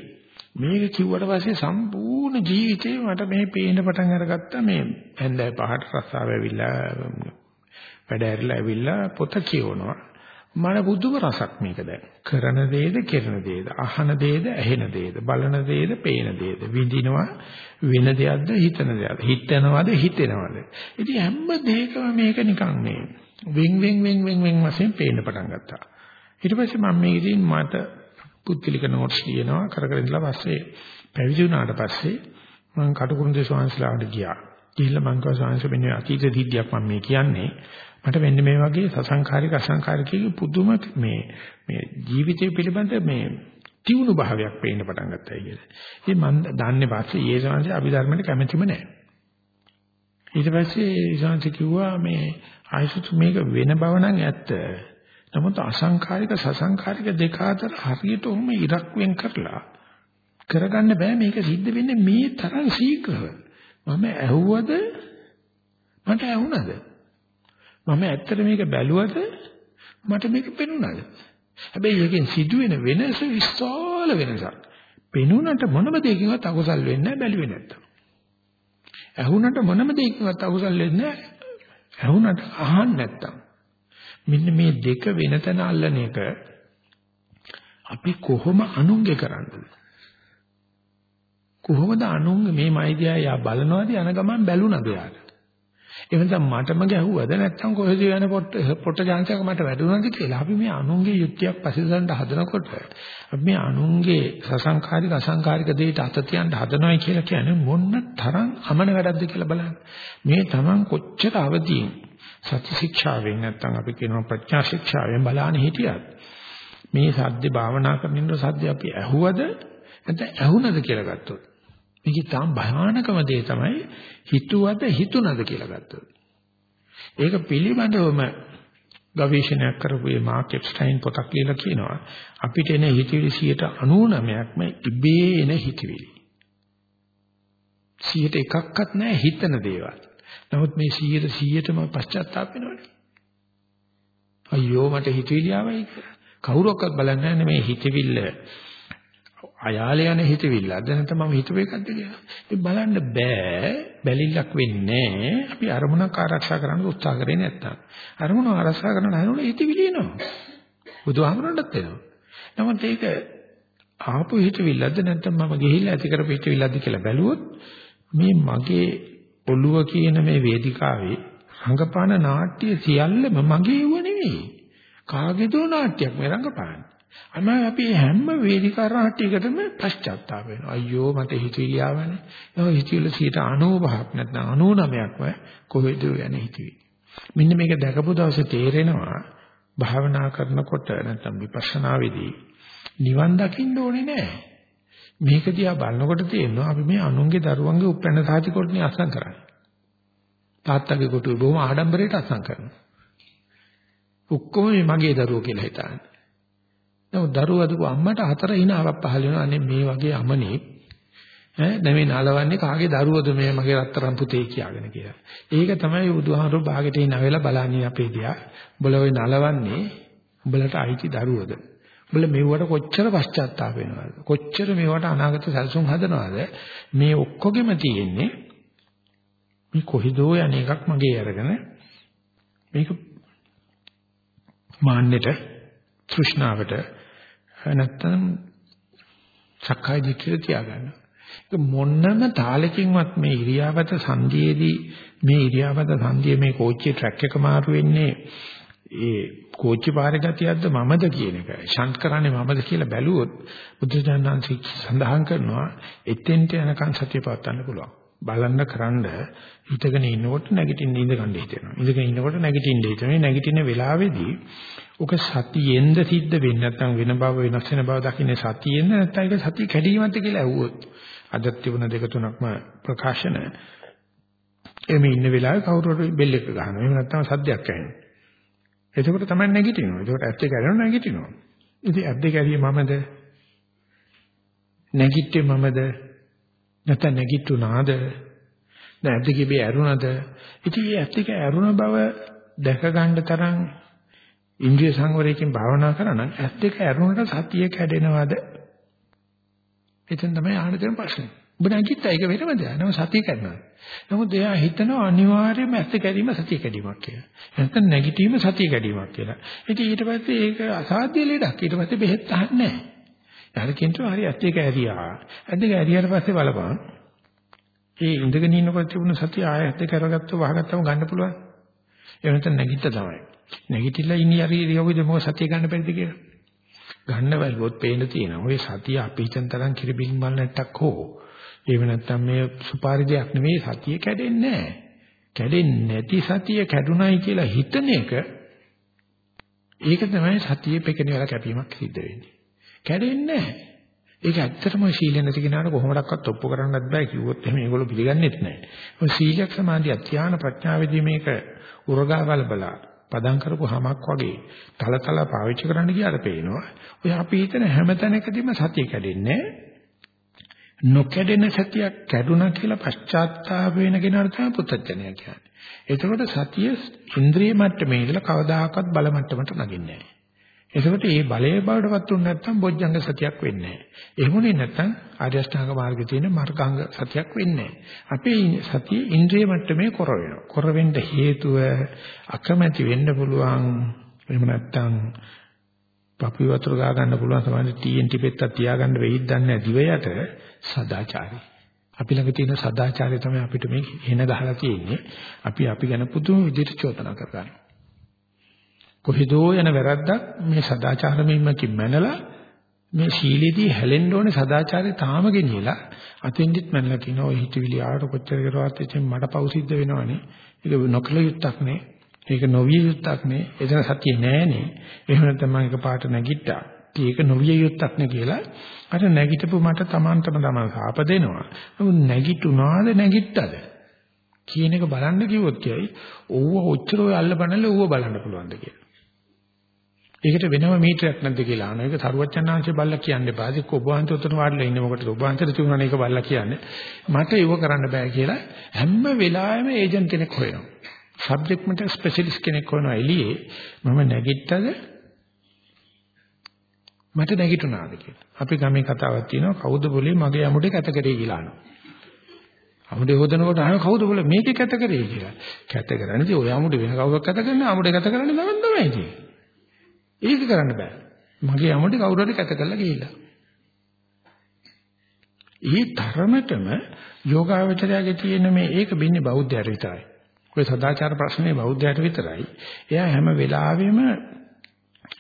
මේක කිව්වට පස්සේ සම්පූර්ණ ජීවිතේ මට මේ පේන පටන් අරගත්තා මේ හැන්දෑ පහට රස්සාව ඇවිල්ලා වැඩ ඇරිලා ඇවිල්ලා පොත කියවනවා මන බුදුම රසක් මේක දැන්. කරන දේද, කෙරෙන දේද, අහන දේද, ඇහෙන දේද, බලන දේද, පේන දේද, විඳිනවා වෙන දෙයක්ද, හිතන දෙයක්ද, හිතනවද, හිතෙනවද. ඉතින් හැම දෙයකම මේක නිකන් මේ වෙන් වෙන් වෙන් වෙන් වෙන් වශයෙන් පේන්න පටන් ගත්තා. ඊට පස්සේ මම මේකෙන් මට පුත්තිලික නෝට්ස් ලියනවා කර කර ඉඳලා පස්සේ පැවිදි වුණාට පස්සේ මම කටුකුරුන්දේ ස්වාමීන්වහන්සේලාට ගියා. ගිහිල්ලා මං කිව්වා ස්වාමීන් වහන්සේ මෙන්න අතීත දිද්දියක් මම මේ කියන්නේ. මට වෙන්න මේ වගේ සසංකාරික අසංකාරික පුදුම මේ මේ ජීවිතය පිළිබඳ මේ තියුණු භාවයක් පේන්න පටන් ගත්තා කියලා. ඉතින් මම දන්නේ පස්සේ ඒ සංසය අභිධර්මයට කැමැතිම නැහැ. ඊට පස්සේ ඒ සංසය කිව්වා මේ ආයසුතු මේක වෙන බව නම් ඇත්ත. නමුත් අසංකාරික සසංකාරික දෙක අතර හරියට උම ඉරක් වෙන් කරලා කරගන්න බෑ මේක සිද්ධ වෙන්නේ මේ තරම් ශීඝ්‍රව. මම ඇහුවද මට ඇහුණද? මම ඇත්තට මේක බැලුවද මට මේක පෙනුණාද? හැබැයි ඒකෙන් සිදුවෙන වෙනස විශාල වෙනසක්. පෙනුනට මොනම දෙයකින්වත් අකුසල් වෙන්නේ නැහැ බැලුවේ නැත්තම්. ඇහුනට මොනම දෙයකින්වත් අකුසල් වෙන්නේ නැහැ. ඇහුනට අහන්න නැත්තම්. මෙන්න මේ දෙක වෙනතන අල්ලන එක අපි කොහොම අනුන්ගේ කරන්නද? කොහොමද අනුන්ගේ මේ මයිදියා යා බලනවාද යන ගමන් බැලුණද යාට? එහෙම නැත්නම් මටම ගැහුවද නැත්නම් කොහෙද යන පොට්ට පොට්ට ජාන්සයක් මට වැදුනද කියලා අපි මේ අනුන්ගේ යුක්තියක් පසුසඳ හදනකොට අපි මේ අනුන්ගේ සසංකාරික අසංකාරික දෙයට අත තියන්න හදනවයි කියලා කියන්නේ මොන්න තරම් අමන වැඩක්ද කියලා බලන්න. මේ Taman කොච්චර අවදීන් සති ශික්ෂාවෙන් නැත්නම් අපි කියනවා ප්‍රඥා ශික්ෂාවෙන් බලාන හිටියත් මේ සද්ද භාවනා කරනකොට සද්ද අපි ඇහුවද නැත්නම් ඇහුණද කියලා ගත්තොත් මේකේ තාම භයානකම දේ තමයි හිතුවද හිතුණද කියලා ගත්තොත්. ඒක පිළිබඳවම ගවේෂණයක් කරපු මේ මාක් එප්ස්ටයින් පොතක් ලියලා කියනවා අපිට එන හිතවිලි 99%ක්ම ඉබේ එන හිතවිලි. 100ට එකක්වත් නැහැ හිතන දේවල්. නමුත් මේ 100ට 100ටම පශ්චාත්තාප වෙනවනේ. අයියෝ මට හිතවිලි ආවයි කියලා. කවුරක්වත් බලන්නේ නැහැ මේ හිතවිල්ල අයාලේ යන හිතවිල්ලද නැත්නම් මම හිතුව එකක්ද කියලා. ඒ බලන්න බෑ බැලිල්ලක් වෙන්නේ අපි අරමුණක් ආරක්ෂා කරන්න උත්සාහ කරේ නැත්තම්. අරමුණ ආරක්ෂා කරන්න හදනකොට හිතවිලි එනවා. බුදුහාමරණ්ඩත් එනවා. නමුත් ඒක ආපු හිතවිල්ලද නැත්නම් මම ගිහිල්ලා ඇති කරපු හිතවිල්ලද කියලා බැලුවොත් මේ මගේ ඔළුව කියන මේ වේදිකාවේ රංගපාන නාට්‍ය සියල්ලම මගේ ව නෙවෙයි. කාගේදෝ නාට්‍යයක් මේ රංගපාන්නේ. අම අපි හැම වේදිකා නාට්‍යයකටම පශ්චාත්තාප වෙනවා. අයියෝ මට හිතවිලි ආවනේ. ඒ හිතවිලි 95ක් නැත්නම් 99ක්ම කොහෙද යන්නේ හිතවිලි. මෙන්න මේක දැකපු දවසේ තේරෙනවා භාවනා කරනකොට නැත්නම් විපස්සනාවේදී නිවන් දකින්න ඕනේ නැහැ. මේක දිහා බලනකොට තේරෙනවා අපි මේ අනුන්ගේ දරුවන්ගේ උපැන්න සාති කොටනේ අසං කරන්නේ. තාත්තගේ කොටුවේ බොහොම ආඩම්බරයට අසං කරනවා. ඔක්කොම මේ මගේ දරුවෝ කියලා හිතන්නේ. නමුත් දරුවා දුක අම්මට හතර හිනාවක් පහල වෙනවා. අනේ මේ වගේ අමනේ ඈ නැමේ නලවන්නේ කාගේ දරුවද මේ මගේ රත්තරන් පුතේ කියාගෙන කියලා. ඒක තමයි බුදුහාමුදුරුවෝ ਬਾගෙට ඉනවෙලා බලන්නේ අපේ දිහා. උඹලා ඔය නලවන්නේ උඹලට අයිති දරුවද? උඹලා මෙව්වට කොච්චර පශ්චාත්තාප වෙනවද? කොච්චර මේවට අනාගත සැලසුම් හදනවද? මේ ඔක්කොගෙම තියෙන්නේ මේ කොහිදෝ යන එකක් මගේ අරගෙන මේක මාන්නෙට තෘෂ්ණාවට නැත්තම් සක්කාය දිට්ඨියට තියාගන්න. ඒක මොන්නම තාලකින්වත් මේ ඉරියාපත සංධියේදී මේ ඉරියාපත සංධියේ මේ කෝච්චියේ ට්‍රැක් එක මාරු වෙන්නේ ඒ කෝච්චි පාරේ ගතියක්ද මමද කියන එක ෂන්ට් කරන්නේ මමද කියලා බැලුවොත් බුදුජානනාංශي සඳහන් කරනවා එතෙන්ට යනකන් සතිය පවත්වන්න පුළුවන්. බලන්න කරන්ඩ හිතගෙන ඉන්නකොට නැගිටින්න ඉඳ ගන්න හිතෙනවා. ඉඳගෙන ඉන්නකොට නැගිටින්න හිතෙනවා. නැගිටින වෙලාවේදී ඔක සතියෙන්ද සිද්ධ වෙන්නේ නැත්නම් වෙන බව වෙනස් වෙන බව දකින්නේ සතියෙන්ද නැත්නම් ඒක සතිය කැඩීමක්ද කියලා ඇහුවොත් අද තිබුණ දෙක තුනක්ම ප්‍රකාශන එමේ ඉන්න වෙලාවේ කවුරු හරි බෙල් එක ගහනවා. එහෙම නැත්නම් සද්දයක් ඇහෙනවා. එතකොට තමයි නැගිටිනවා. එතකොට ඇත්ත කැරෙනවා නැගිටිනවා. ඉතින් ඇද්ද කැරියේ මමද? නැගිට්ටේ මමද? නැත්නම් නැගිටුණාද? නැද්ද කිබේ ඇරුණද? ඉතින් මේ ඇත්ත ඇරුණ බව දැක ගන්න තරම් ඉන්ද්‍රිය සංවරයෙන් භාවනා කරා නම් ඇත්ත ඇරුණට සතිය කැඩෙනවද? එතෙන් තමයි ආහන දෙන ප්‍රශ්නේ. ඔබ නැගිට්ටා ඒක වෙනම දෙයක්. නම සතිය කැඩනවා. නමුත් එයා හිතනවා අනිවාර්යයෙන්ම ඇත්ත කැඩීම සතිය කැඩීමක් කියලා. නැත්නම් නැගිටීම සතිය කැඩීමක් කියලා. ඉතින් ඊට පස්සේ ඒක අසාධ්‍ය ලෙඩක්. ඊට පස්සේ බෙහෙත් අහන්නේ නැහැ. යාර කියනවා හරි ඇත්ත එක ඇරියා. ඇත්ත එක ඇරියාට පස්සේ බලපන්. ඒ ඉඳගෙන ඉන්නකොට තිබුණ සතිය ආයෙ ඇත්ත කරගත්තව වහගත්තම ගන්න පුළුවන්. ඒ වෙනතන නැගිට තමයි. නැගිටිලා ඉන්නේ හරි ඉරියව්වේද මොකද සතිය ගන්න බැරිද කියලා. ගන්න බැලුවොත් පේන්න තියෙනවා. ඔය සතිය අපි හිතන තරම් කිරිබිල් මල් නැට්ටක් හෝ එහෙම නැත්නම් මේ සුපාරි දෙයක් නෙමෙයි සතිය කැඩෙන්නේ නැහැ. කැඩෙන්නේ නැති සතිය කැඩුනයි කියලා හිතන එක ඒක තමයි සතියේ පෙකෙන වල කැපීමක් සිද්ධ වෙන්නේ. කැඩෙන්නේ නැහැ. ඒක ඇත්තටම සීල නැති කෙනාට කොහොමඩක්වත් ඔප්පු කරන්නත් බෑ කිව්වොත් එහෙම ඒගොල්ලෝ පිළිගන්නේත් නැහැ. ඔය සීලයක් සමාධිය ධ්‍යාන ප්‍රඥාවේදී මේක උරගාවල් බලා පදම් කරපු හැමක් වගේ තලතල පාවිච්චි කරන්න ගියාට පේනවා. ඔය අපි හිතන හැම තැනකදීම සතිය කැඩෙන්නේ නොකැඩෙන සතියක් කැඩුනා කියලා පශ්චාත්තාප වෙන කෙනාට තමයි පුත්තජනය කියන්නේ. එතකොට සතිය ඉන්ද්‍රිය මට්ටමේ ඉඳලා කවදාකවත් බල මට්ටමට නගින්නේ නැහැ. එතකොට මේ බලයේ බවටපත් උනේ නැත්නම් බොජ්ජංග සතියක් වෙන්නේ නැහැ. එහෙමුනේ නැත්නම් ආර්ය අෂ්ටාංග මාර්ගයේ තියෙන මාර්ගාංග සතියක් වෙන්නේ නැහැ. අපේ සතිය ඉන්ද්‍රිය මට්ටමේ කොර වෙනවා. කොර වෙන්න හේතුව අකමැති වෙන්න පුළුවන්. එහෙම නැත්නම් පපි වතුර ගා ගන්න පුළුවන් සමහර TNT පෙත්තක් තියාගන්න වෙයිද දන්නේ දිවයට සදාචාරي. අපි ළඟ තියෙන සදාචාරය තමයි අපිට මේ එන ගහලා තියෙන්නේ. අපි අපි ගැන පුදුම විදිහට චෝදනා කරගන්නවා. කොහෙදෝ යන වැරද්දක් මේ සදාචාරමීමකින් මැනලා මේ ශීලෙදී හැලෙන්න ඕනේ සදාචාරය තාම ගෙනියලා අතෙන්දිත් මැනලා කියනවා ඔය හිතවිලි ආවට කොච්චර කරුවත් ඉතින් මට පව් සිද්ධ වෙනවනේ. ඒක නොකල යුත්තක් නේ. ඒක නොවිය යුත්තක් නේ. එතන සතිය නෑනේ. එහෙම නැත්නම් මම එකපාරට නැගිට්ටා. ඒක නොවිය යුත්තක් නේ කියලා අර නැගිටපු මට Tamanටම තමන් සාප දෙනවා. නමුත් නැගිටුනාද නැගිට්ටද කියන එක බලන්න කිව්වොත් කියයි ඕව ඔච්චර ඔය අල්ලපනල්ල ඕව බලන්න පුළුවන්ද? කියලා. ඒකට වෙනම මීටරයක් නැද්ද කියලා අහනවා. ඒක සරුවච්චන්හන්සේ බල්ලා කියන්න එපා. ඒක ඔබ වහන්සේ උතන වාඩිලා ඉන්නේ මොකටද? ඔබ වහන්සේට තිබුණානේ ඒක බල්ලා කියන්නේ. මට ඒව කරන්න බෑ කියලා හැම වෙලාවෙම ඒජන්ට් කෙනෙක් හොයනවා. සබ්ජෙක්ට් මැටර් ස්පෙෂලිස්ට් කෙනෙක් හොයනවා එළියේ. මම නැගිට්ටද? මට නැගිටුණාද කියලා. අපි ගමේ කතාවක් තියෙනවා කවුද બોලේ මගේ අමුඩේ කැත කරේ කියලා අහනවා. අමුඩේ හොදනකොට අහන කවුද બોලේ මේකේ කැත කරේ කියලා. කැත කරන්නේ ඔය අමුඩේ වෙන කවුරක් කැත කරන්නේ අමුඩේ කැත කරන්නේ මම තමයි කියන්නේ. ඒක කරන්න බෑ. මගේ යමුඩි කවුරු හරි කැත කරලා ගිහිල්ලා. ඒ තරමටම යෝගාවචරයාගේ තියෙන මේ ඒක බින්නේ බෞද්ධයට විතරයි. ඔය සදාචාර ප්‍රශ්නේ බෞද්ධයට විතරයි. එයා හැම වෙලාවෙම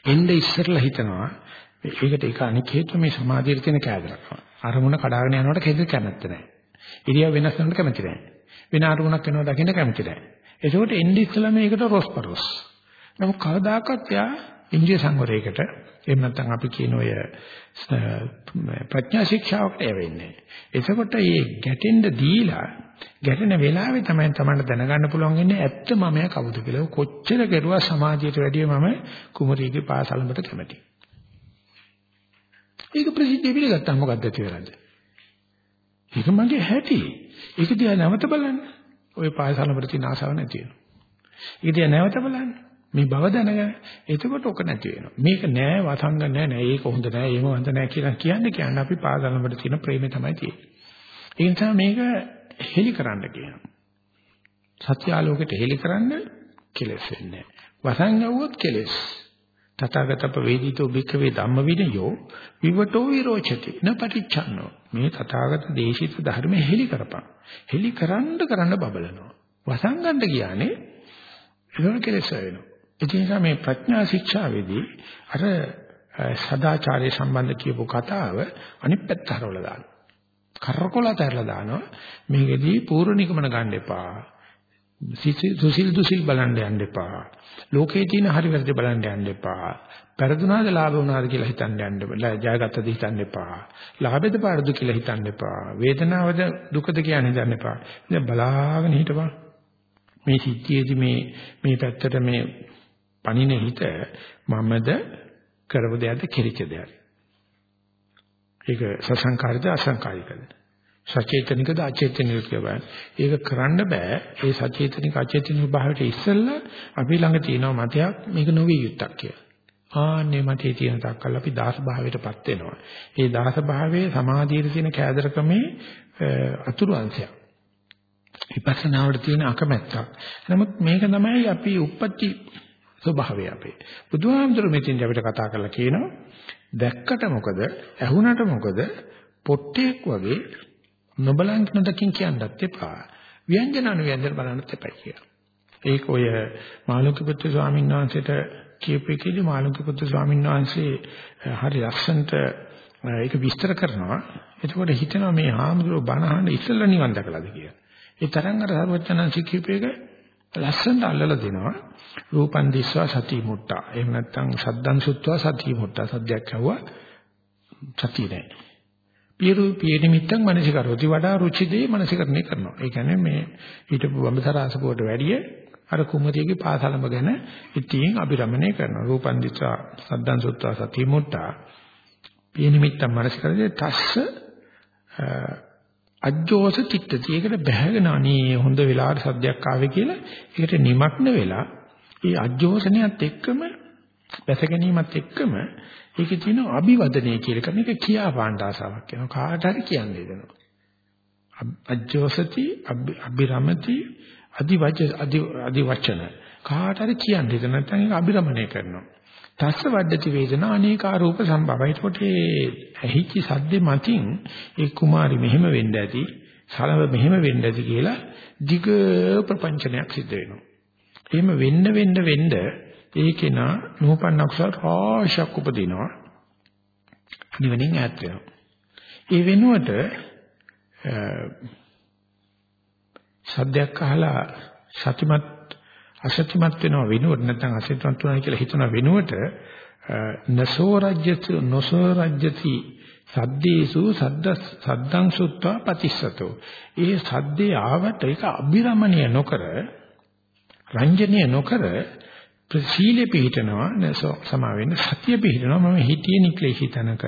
එnde ඉස්සරලා හිතනවා ඒකට ඒක අනික් හේතුව මේ සමාධියේ තියෙන කෑදරකම. අරමුණ කඩාගෙන යනකොට කෙද කැමැත්ත නැහැ. ඉරියව් වෙනස් කරනකොට කැමැති නැහැ. වෙන අරමුණක් වෙනවා දකින්න කැමැති නැහැ. ඒකෝට එnde ඉස්සලා මේකට රොස්පරොස්. නමුත් කවදාකවත් යා ඉන්ද්‍රිය සංවරයකට එහෙම නැත්නම් අපි කියන ඔය ප්‍රඥා ශික්ෂාවකට වෙන්නේ. එතකොට මේ ගැටෙන්න දීලා ගැටෙන වෙලාවේ තමයි තමන්ට දැනගන්න පුළුවන් ඉන්නේ ඇත්ත මමයා කවුද කියලා. කොච්චර කෙරුවා සමාජයට වැඩිය මම කුමරියගේ පාසලකට කැමතියි. ඒක ප්‍රසිද්ධ පිළිගත්තා මොකද්ද කියලා. ඒක මගේ හැටි. ඒක දිහා නැවත බලන්න. ওই පාසලකට තියෙන ආසාව නැති වෙනවා. ඒක දිහා නැවත බලන්න. මේ බව දැනගන්න. එතකොට ඔක නැති වෙනවා. මේක නෑ වසංග නෑ නෑ ඒක හොඳ නෑ ඒක හොඳ නෑ කියලා කියන්නේ කියන්නේ අපි පාසලකට තියෙන ප්‍රේමය තමයි තියෙන්නේ. ඒ නිසා මේක හෙලි කරන්න කියනවා. සත්‍ය ආලෝකයට හෙලි කරන්න කෙලෙස් වෙන්නේ නැහැ. වසංගවුවොත් කෙලෙස්. තථාගතප වේදිතෝ භික්ඛවේ ධම්ම විනයෝ විවටෝ විරෝචති න පටිච්චන්නෝ මේ තථාගත දේශිත ධර්ම හෙලි කරපන් හෙලි කරන්න කරන්න බබලනවා වසංගන්න කියන්නේ ඒක කෙලෙස් වෙනවා ඒ නිසා මේ ප්‍රඥා ශික්ෂාවේදී අර සදාචාරය සම්බන්ධ කියපු කතාව අනිත් පැත්ත හරවලා දානවා කරකොලත ඇරලා දානවා මේකෙදී පූර්ව නිගමන ගන්න එපා සුසිල් දුසිල් බලන්න යන්න එපා. ලෝකේ තියෙන හරි වැරදි බලන්න යන්න එපා. පෙරදුනාද ලාභ වුණාද කියලා හිතන්න යන්න එපා. ජයගත්තද හිතන්න එපා. ලාභෙද පාරද කියලා හිතන්න එපා. වේදනාවද දුකද කියන හිතන්න එපා. ඉතින් බලාගෙන හිටපන්. මේ සිද්ධියේදී මේ මේ පැත්තට මේ පණින හිත මමද කරව දෙයක්ද කෙරිච්ච දෙයක්ද? ඒක සසංකාරිකද අසංකාරිකද? සචේතනිකද අචේතනිකද කියලා. ඒක කරන්න බෑ. ඒ සචේතනික අචේතනික භාවයට ඉස්සෙල්ලා අපි ළඟ තියෙන මතයක් මේක නොවිය යුක්තක් කියලා. ආන්නේ මතේ තියෙන තාක්කල් අපි දාස භාවයටපත් වෙනවා. ඒ දාස භාවයේ සමාධියේ තියෙන කෑදරකමේ අතුරු අංශයක්. විපස්සනාවට තියෙන අකමැත්තක්. නමුත් මේක තමයි අපි උප්පත්ති ස්වභාවය අපේ. බුදුහාමුදුරු මෙතෙන් අපිට කතා කරලා කියනවා දැක්කට මොකද? ඇහුණට මොකද? පොට්ටෙක් වගේ නොබලන් නොදකින් කියන්නත් එපා. ව්‍යංජන අනුව්‍යංජන බලන්නත් එපා කියලා. ඒක ඔය මාළුක්‍යපුත්තු ස්වාමීන් වහන්සේට කියපු එකේදී මාළුක්‍යපුත්තු ස්වාමීන් වහන්සේ හරි ලස්සනට ඒක විස්තර කරනවා. එතකොට හිතෙනවා මේ හාමුදුරුවෝ බණ අහන්න ඉස්සෙල්ලා නිවන් දැකලාද කියලා. ඒ තරම් අර සර්වඥාන්සි කියපේක ලස්සනට අල්ලලා දෙනවා. රූපන් දිස්වා සති මුට්ටා. එහෙම නැත්නම් සද්දන් සුත්වා සති මුට්ටා. සද්දයක් ඇහුවා සතිය නැහැ. පියරු පිය නිමිත්තක් මනසිකරෝති වඩා රුචි දේ මනසිකරණය කරනවා. ඒ කියන්නේ මේ හිටපු වඹසර ආසපුවට වැඩිය අර කුමරියගේ පාසලම ගැන ඉතින් අභිරමණය කරනවා. රූපන් දිස්සා සද්දන් සුත්වා සති මුට්ටා. පිය නිමිත්තක් මනසිකරදී තස්ස අජ්ජෝස චිත්තති. ඒකට බැහැගෙන අනේ හොඳ වෙලාවට සද්දයක් ආවේ කියලා ඒකට නිමක්න වෙලා ඒ අජ්ජෝසනියත් එක්කම බැස ගැනීමත් එක්කම ඒකේ තියෙන අභිවදනය කියලා කරන එක කියා පාන්න ආසාවක් වෙනවා. කාට හරි කියන්නේ දෙනවා. අජ්ජෝසති අභිරමති අදිවච අදිවචන කාට හරි කියන්නේ දෙන නැත්නම් ඒක අභිරමණය කරනවා. තස්ස වඩති වේදනා අනේකාරූප සම්භවයි. ඒකට ඒ ඇහිච්ච සද්දේ මතින් ඒ කුමාරි මෙහෙම වෙන්න ඇති, සලව මෙහෙම වෙන්න ඇති කියලා දිග ප්‍රපංචනයක් සිද්ධ වෙනවා. එහෙම වෙන්න වෙන්න වෙන්න ඒකේන නූපන්න අකුසල රාශියක් උපදිනවා. නිවනින් ඈත් වෙනවා. ඒ වෙනුවට සද්දයක් අහලා සතිමත් අසතිමත් වෙනව වෙනුවට නැත්නම් අසතිමත් වුණා කියලා හිතන වෙනුවට නසෝ රජ්‍යතු නොසෝ රජ්‍යති සද්දේසු සද්ද සද්දං සුත්වා පතිස්සතෝ. ඒ සද්දේ ආවට ඒක අභිරමණය නොකර රංජනීය නොකර සීලෙ පිළිටනවා නැසෝ සමා වෙන්න සතිය පිළිටනවා මම හිතියේ නික්ලේශී තනක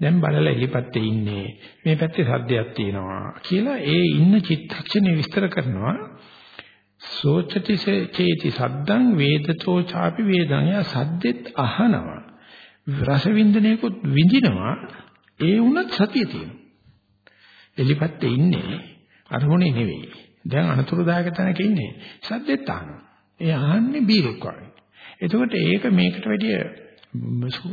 දැන් බලලා එලිපත්තේ ඉන්නේ. මේ පැත්තේ සද්දයක් තියෙනවා කියලා ඒ ඉන්න චිත්තක්ෂණය විස්තර කරනවා. සෝචති චේති සද්දං වේදතෝ ചാපි වේදං යා සද්දෙත් අහනවා. රස වින්දනයකොත් විඳිනවා. ඒ වුණත් සතිය තියෙනවා. එලිපත්තේ ඉන්නේ අරමුණේ නෙවෙයි. දැන් අනතුරුදායක තැනක ඉන්නේ සද්දෙත් අහනවා. ඒ අහන්නේ බීරෙක් වගේ. එතකොට ඒක මේකට වැඩිය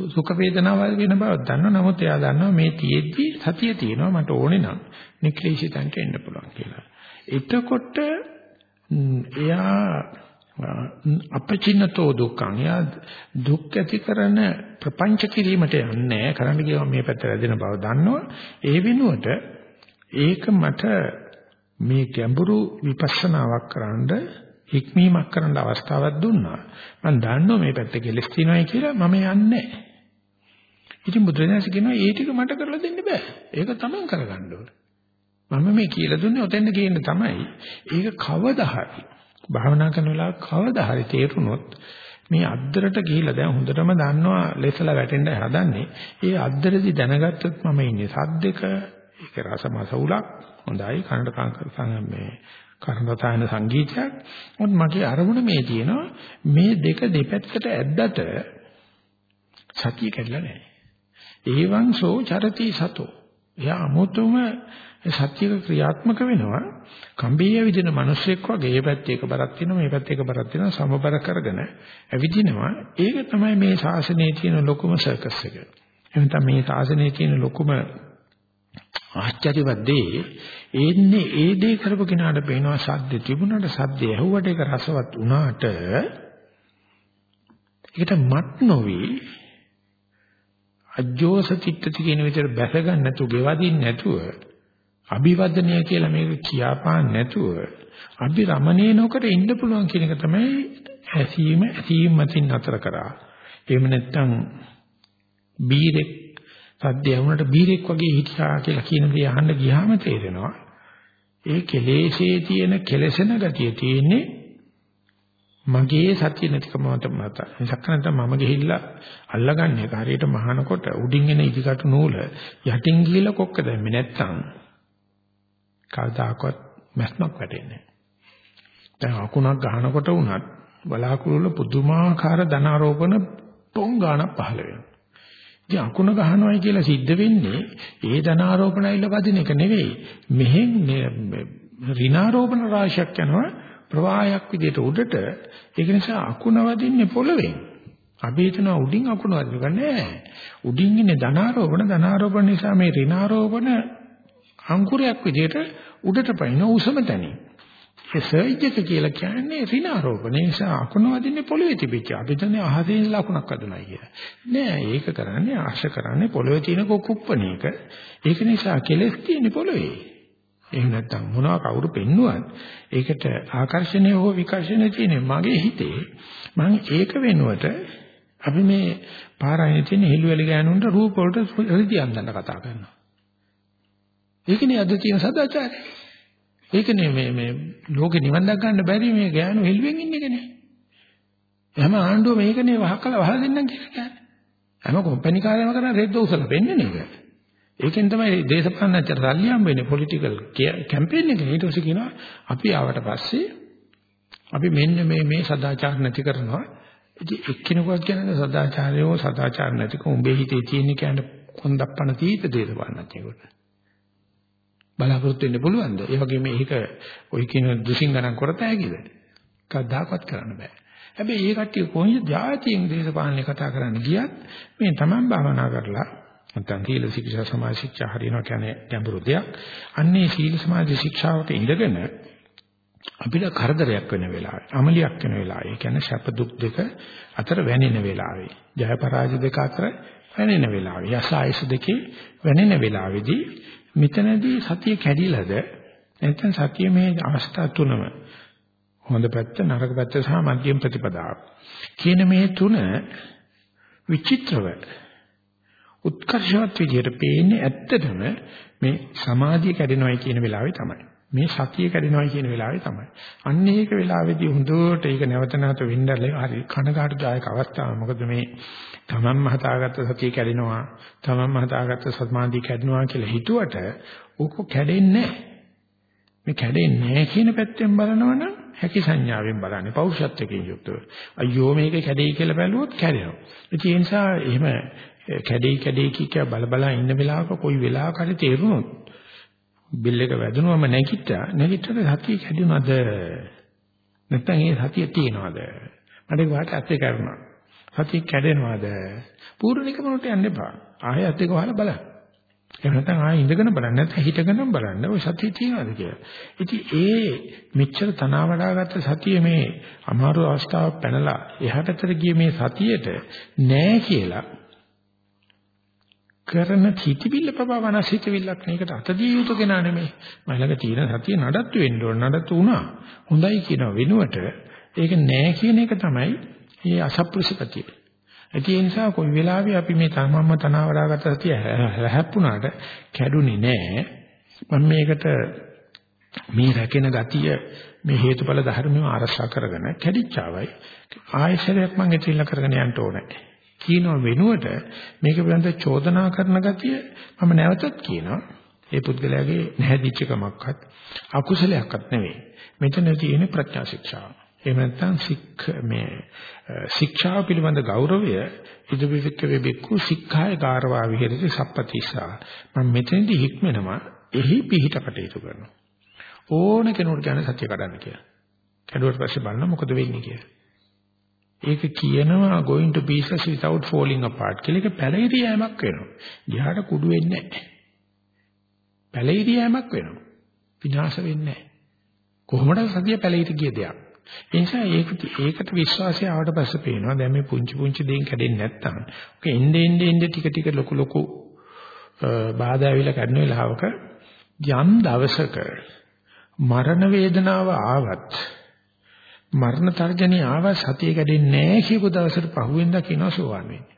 සුඛ වේදනාවල් වෙන බව දන්නවා. නමුත් එයා දන්නවා මේ තියෙද්දි සතිය තියෙනවා. මට ඕනේ නම් නික්ලේශිතන්ට එන්න පුළුවන් කියලා. එතකොට එයා අපචින්නතෝ දුක්ඛං. යා දුක් ඇති කරන ප්‍රපංච කිරීමට යන්නේ කරන්න ගියම මේ පැත්ත වැදෙන බව දන්නවා. ඒ වෙනුවට ඒක මට මේ ගැඹුරු විපස්සනාවක් කරන්න හික්මීමක් කරන්න අවස්ථාවක් දුන්නා. මම දන්නවා මේ පැත්ත කෙලස් තියනවායි කියලා මම යන්නේ ඉතින් බුදුරජාණන් කියනවා ඒ ටික මට කරලා දෙන්න බෑ. ඒක තමන් කරගන්න ඕනේ. මම මේ කියලා දුන්නේ ඔතෙන්ද කියන්න තමයි ඒක කවදා හරි භාවනා කරන වෙලාව කවදා හරි තේරුනොත් මේ අද්දරට ගිහිලා දැන් හොඳටම දන්නවා ලෙසලා වැටෙන්න හදන්නේ. ඒ අද්දරදි දැනගත්තොත් මම ඉන්නේ සද්දක ඒක රසමසවුලක් හොඳයි කනට කං මේ කර්ණතායන සංගීතයක්. මොකද මගේ අරමුණ මේ තියෙනවා මේ දෙක දෙපැත්තට ඇද්දට සතිය කැඩලා නැහැ. ඒවං සෝ චරති සතෝ. එයා අමුතුම සත්‍යක ක්‍රියාත්මක වෙනවා. කම්බියේ විදින මිනිස්සෙක් වගේ මේ පැත්තේ එක බරක් තියෙනවා මේ පැත්තේ එක බරක් තියෙනවා සමබර කරගෙන ඇවිදිනවා. ඒක තමයි මේ ශාසනයේ තියෙන ලොකුම සර්කස් එක. එහෙනම් මේ ශාසනයේ තියෙන ලොකුම ආශ්චර්යවත් දේ එන්නේ ඒ දේ කරපු කෙනාට පේනවා සද්ද තිබුණාට සද්ද ඇහුවට ඒක රසවත් වුණාට ඒකට මත් නොවි අජෝස චිත්තති කියන විදිහට බැස ගන්න නැතුව ගෙවදින්න නැතුව අභිවදනය කියලා මේක කියාපාන්න නැතුව අභිරමණේ නොකර ඉන්න පුළුවන් කියන එක තමයි ඇසීම ඇසීම මතින් අතර කරා. එහෙම නැත්නම් බීරෙක් සද්ද ඇහුනට බීරෙක් වගේ හිටියා කියලා කියන දේ අහන්න ගියාම තේරෙනවා. ඒ කෙලෙසේ තියෙන කෙලසෙන ගතිය තියෙන්නේ මගේ සතිය නැතිකම මත. මිසක් නැත්නම් මම ගිහිල්ලා අල්ලගන්නේ හරියට මහනකොට උඩින් එන ඉදිකටු නූල යටින් ගිහිල්ලා කොක්ක දැම්මේ නැත්නම් කවදාකවත් මැස්මක් වැටෙන්නේ නැහැ. දැන් අකුණක් ගහනකොට වුණත් බලාකුළු වල පුදුමාකාර ධනාරෝපණ පොංගාණක් පහළ වෙනවා. ඉතින් අකුණ ගහනවායි කියලා සිද්ධ වෙන්නේ ඒ ධනාරෝපණයිල වදින එක නෙවෙයි. මෙහෙන් ඍණාරෝපණ රාශියක් යනවා ප්‍රවාහයක් විදිහට උඩට. ඒක නිසා අකුණ වදින්නේ පොළවෙන්. අපි හිතන උඩින් අකුණ වදිනක නෑ. උඩින් ඉන්නේ ධනාරෝපණ ධනාරෝපණ නිසා මේ ඍණාරෝපණ අංකුරයක් විදිහට උඩට පයින්න උසම තැනින්. ඒ සර්ජ් එක කියලා කියන්නේ ඍණාරෝපණ. ඒ නිසා අකුණ වදින්නේ පොළවේ තිබිච්ච. අපි දන්නේ අහසේ ලකුණක් වදුනයි කියලා. නෑ ඒක කරන්නේ ආශ කරන්නේ පොළවේ තියෙන කුප්පණේක. ඒක නිසා කෙලස් තියෙන්නේ පොළවේ. එහෙම නැත්නම් මොනවා කවුරු පෙන්නුවත් ඒකට ආකර්ෂණය හෝ විකර්ෂණය තියෙන්නේ මගේ හිතේ. මම ඒක වෙනුවට අපි මේ පාරායන තියෙන හිළුවැලි ගෑනුන්ට රූප වලට රිදි අන්දන්න කතා කරනවා. ඒකනේ අද තියෙන සදාචාරය. ඒකනේ මේ මේ ලෝකේ නිවන් දක් ගන්න බැරි මේ ගෑනු හෙළුවෙන් ඉන්න එකනේ. හැම ආණ්ඩුව මේකනේ වහකලා වහලා දෙන්නම් කියලා කියන්නේ. හැම කම්පැනි කාර්යම කරන රෙද්ද උසලා වෙන්නේ නේද? ඒකෙන් තමයි දේශපාලනච්චර සල්ලි හම්බෙන්නේ පොලිටිකල් කැම්පේන් එකේ. ඊට පස්සේ කියනවා අපි ආවට පස්සේ අපි මෙන්න මේ මේ සදාචාර නැති කරනවා. ඉතින් එක්කිනෙකුට කියන්නේ සදාචාරයෝ සදාචාර නැතිකම උඹේ හිතේ තියෙන කියන්නේ කොන්දප්පන තීත දේශපාලනච්චේකට. බලාපොරොත්තු වෙන්න පුළුවන්ද? ඒ වගේම මේක ඔය කියන දුසින් ගණන් කරත හැකිද? කවදාකවත් කරන්න බෑ. හැබැයි මේ කට්ටිය කොහොමද ජාතියෙන් දේශපාලනේ කතා කරන්න ගියත් මේ තමන් භාවනා කරලා නැත්නම් සීල ශික්ෂා සමාජ ශික්ෂා හරිනවා කියන්නේ ගැඹුරු දෙයක්. අන්නේ සීල සමාජ ශික්ෂාවට ඉඳගෙන අපිට කරදරයක් වෙන වෙලාවේ, අමලියක් වෙන වෙලාවේ, ඒ කියන්නේ සැප දුක් දෙක අතර වැනෙන වෙලාවේ, ජය පරාජය දෙක අතර වැනෙන වෙලාවේ, යස ආයස දෙකේ වැනෙන වෙලාවේදී මෙතනදී සතිය කැඩිලාද නැත්නම් සතිය මේ අවස්ථා තුනම හොඳ පැත්ත නරක පැත්ත සහ මධ්‍යම ප්‍රතිපදාව කියන මේ තුන විචිත්‍රව උත්කර්ෂවත් විදිහට පේන්නේ ඇත්තටම මේ සමාධිය කැඩෙනවයි කියන වෙලාවේ තමයි. මේ සතිය කැඩෙනවයි කියන වෙලාවේ තමයි. අන්න ඒක වෙලාවේදී හොඳට ඒක නැවත නැවත වෙන්නල හරි කනගාටුදායක අවස්ථාවක්. මොකද මේ තමන්ම හදාගත්ත සතිය කැඩෙනවා, තමන්ම හදාගත්ත සමාධිය කැඩෙනවා කියලා හිතුවට ඕක කැඩෙන්නේ මේ කැඩෙන්නේ කියන පැත්තෙන් බලනවනම් හැකි සංඥාවෙන් බලන්නේ පෞරුෂත්වයෙන් යුක්තව. අයියෝ මේක කැඩෙයි කියලා බැලුවොත් කැඩෙනවා. ඒ නිසා එහෙම කැඩෙයි කැඩෙයි කිය බල බල ඉන්න වෙලාවක කොයි වෙලාවක හරි තේරුනොත් බිල් එක වැදුනවම නැගිට්ටා නැගිට්ටට සතිය කැඩුනද? නැත්නම් ඒ සතිය තියනවද? මට වාට ඇත්තේ කරුණා. සතිය කැඩෙනවද? පූර්ණිකමකට යන්න එපා. ආයෙත් ඒක වහලා බලන්න. එහෙම නැත්නම් ආයෙ ඉඳගෙන බලන්න. නැත්නම් හිටගෙනම බලන්න. ඔය සතිය තියනවාද කියලා. ඉතින් ඒ මෙච්චර තනවාඩාගත්ත සතිය මේ අමාරු අවස්ථාවක් පැනලා එහාටතර ගිය මේ සතියේට නෑ කියලා කරන හිතවිල්ල ප්‍රබවන හිතවිල්ලක් නේකට අතදී යුතු කෙනා නෙමෙයි. මලක තියෙන සතිය නඩත්තු වෙන්න ඕන නඩත්තු වුණා. හොඳයි කියන වෙනුවට ඒක නෑ කියන එක තමයි මේ අසප්පුරුෂපතිය. ඒ නිසා කොයි වෙලාවෙ අපි මේ තමන්ම තනවාඩාගත්ත සතිය හැප්පුණාට කැඩුනේ නෑ. මම මේකට මේ රැකෙන ගතිය මේ හේතුඵල ධර්මව අරසා කරගෙන කැඩිච්චාවයි ආයශරයක් මම ඉතිල්ල කරගෙන යන්න ඕනේ. කියනවා වෙනුවට මේක පිළිබඳ චෝදනා කරන ගතිය මම නැවතත් කියනවා ඒ පුද්ගලයාගේ නැහැදිච්චකමක්වත් අකුසලයක්වත් නෙවෙයි. මෙතන තියෙන ප්‍රඥා ශික්ෂාව. එහෙම නැත්නම් සික් මේ ශික්ෂාව පිළිබඳ ගෞරවය ඉදිවිවික්ක වෙබෙක්කු සික්ඛාය කාරවා විහෙරති සප්පතිසා. මම මෙතනදී හික්මනවා එහි පිහිට කටයුතු කරනවා. ඕන කෙනෙකුට කියන සත්‍ය කඩන්න කියලා. කැඩුවට පස්සේ බලන්න මොකද වෙන්නේ කියලා. ඒක කියනවා going to pieces without falling apart කියලා ඒක පැලිරි යෑමක් වෙනවා. ගියාට කුඩු වෙන්නේ නැහැ. පැලිරි යෑමක් වෙනවා. විනාශ වෙන්නේ නැහැ. කොහොමද සතිය පැලිරි ගිය දෙයක්. ඒ නිසා ඒක ඒකට විශ්වාසය ආවට පස්සේ පේනවා දැන් මේ පුංචි පුංචි දේන් කැඩෙන්නේ නැත්තම් ඔක එnde ende ende ටික ටික ලොකු ලොකු බාධා ඇවිල්ලා කඩන වෙලාවක යම් දවසක මරණ වේදනාව ආවත් මරණ තර්ජනී ආව සතිය කැඩෙන්නේ නැහැ කියපු දවසට පහුවෙන්දා කියනවා සෝවන් වෙන්නේ.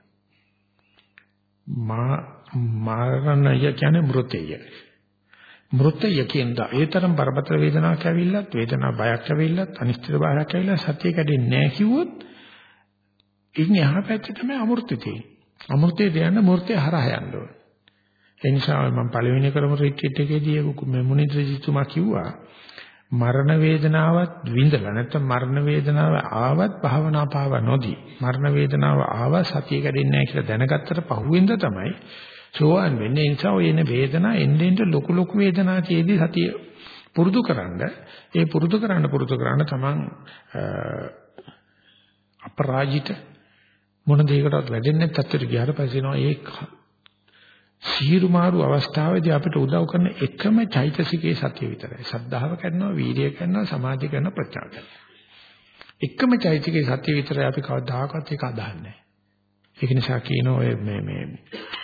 මා මරණය කියන්නේ මෘතය. මෘතය කියනවා ඒ තරම් බරපතල වේදනාවක් ඇවිල්ලත් වේදනාව බයක් ඇවිල්ලත් අනිශ්චිත බවක් ඇවිල්ලා සතිය කැඩෙන්නේ නැහැ කිව්වොත් ඉන්නේ අහ පැත්තේ තමයි අමෘතය තියෙන්නේ. අමෘතේ දෙයන්න මූර්තය හරහා යන්න ඕන. ඒ නිසා මම පළවෙනි කරමු රිට්‍රීට් එකේදී මේ මුනිද්‍රජිතුමා කිව්වා මරණ වේදනාවත් විඳලා නැත්නම් මරණ වේදනාව ආවත් භාවනා පාව නොදී මරණ වේදනාව ආව සතිය කැඩෙන්නේ නැහැ කියලා දැනගත්තට පහුවෙන්ද තමයි සෝවන් වෙන්නේ. ඒ නිසා ඔය එන වේදනා එන්නේ ලොකු ලොකු වේදනා තියේදී සතිය පුරුදු කරන්න. ඒ පුරුදු කරන්න පුරුදු කරන්න තමන් අපරාජිත මොන දෙයකටවත් වැඩෙන්නේ නැත්නම් තත්ත්වයට ගියාට පස්සේ නෝ ඒ සීරු මාරු අවස්ථාවේදී අපිට උදව් කරන එකම චෛතසිකයේ සතිය විතරයි. සද්ධාව කරනවා, වීරිය කරනවා, සමාධි කරනවා, ප්‍රඥා කරනවා. එකම චෛතසිකයේ සතිය විතරයි අපි කවදාකවත් ඒක අදහන්නේ ඒක නිසා කියන ඔය මේ මේ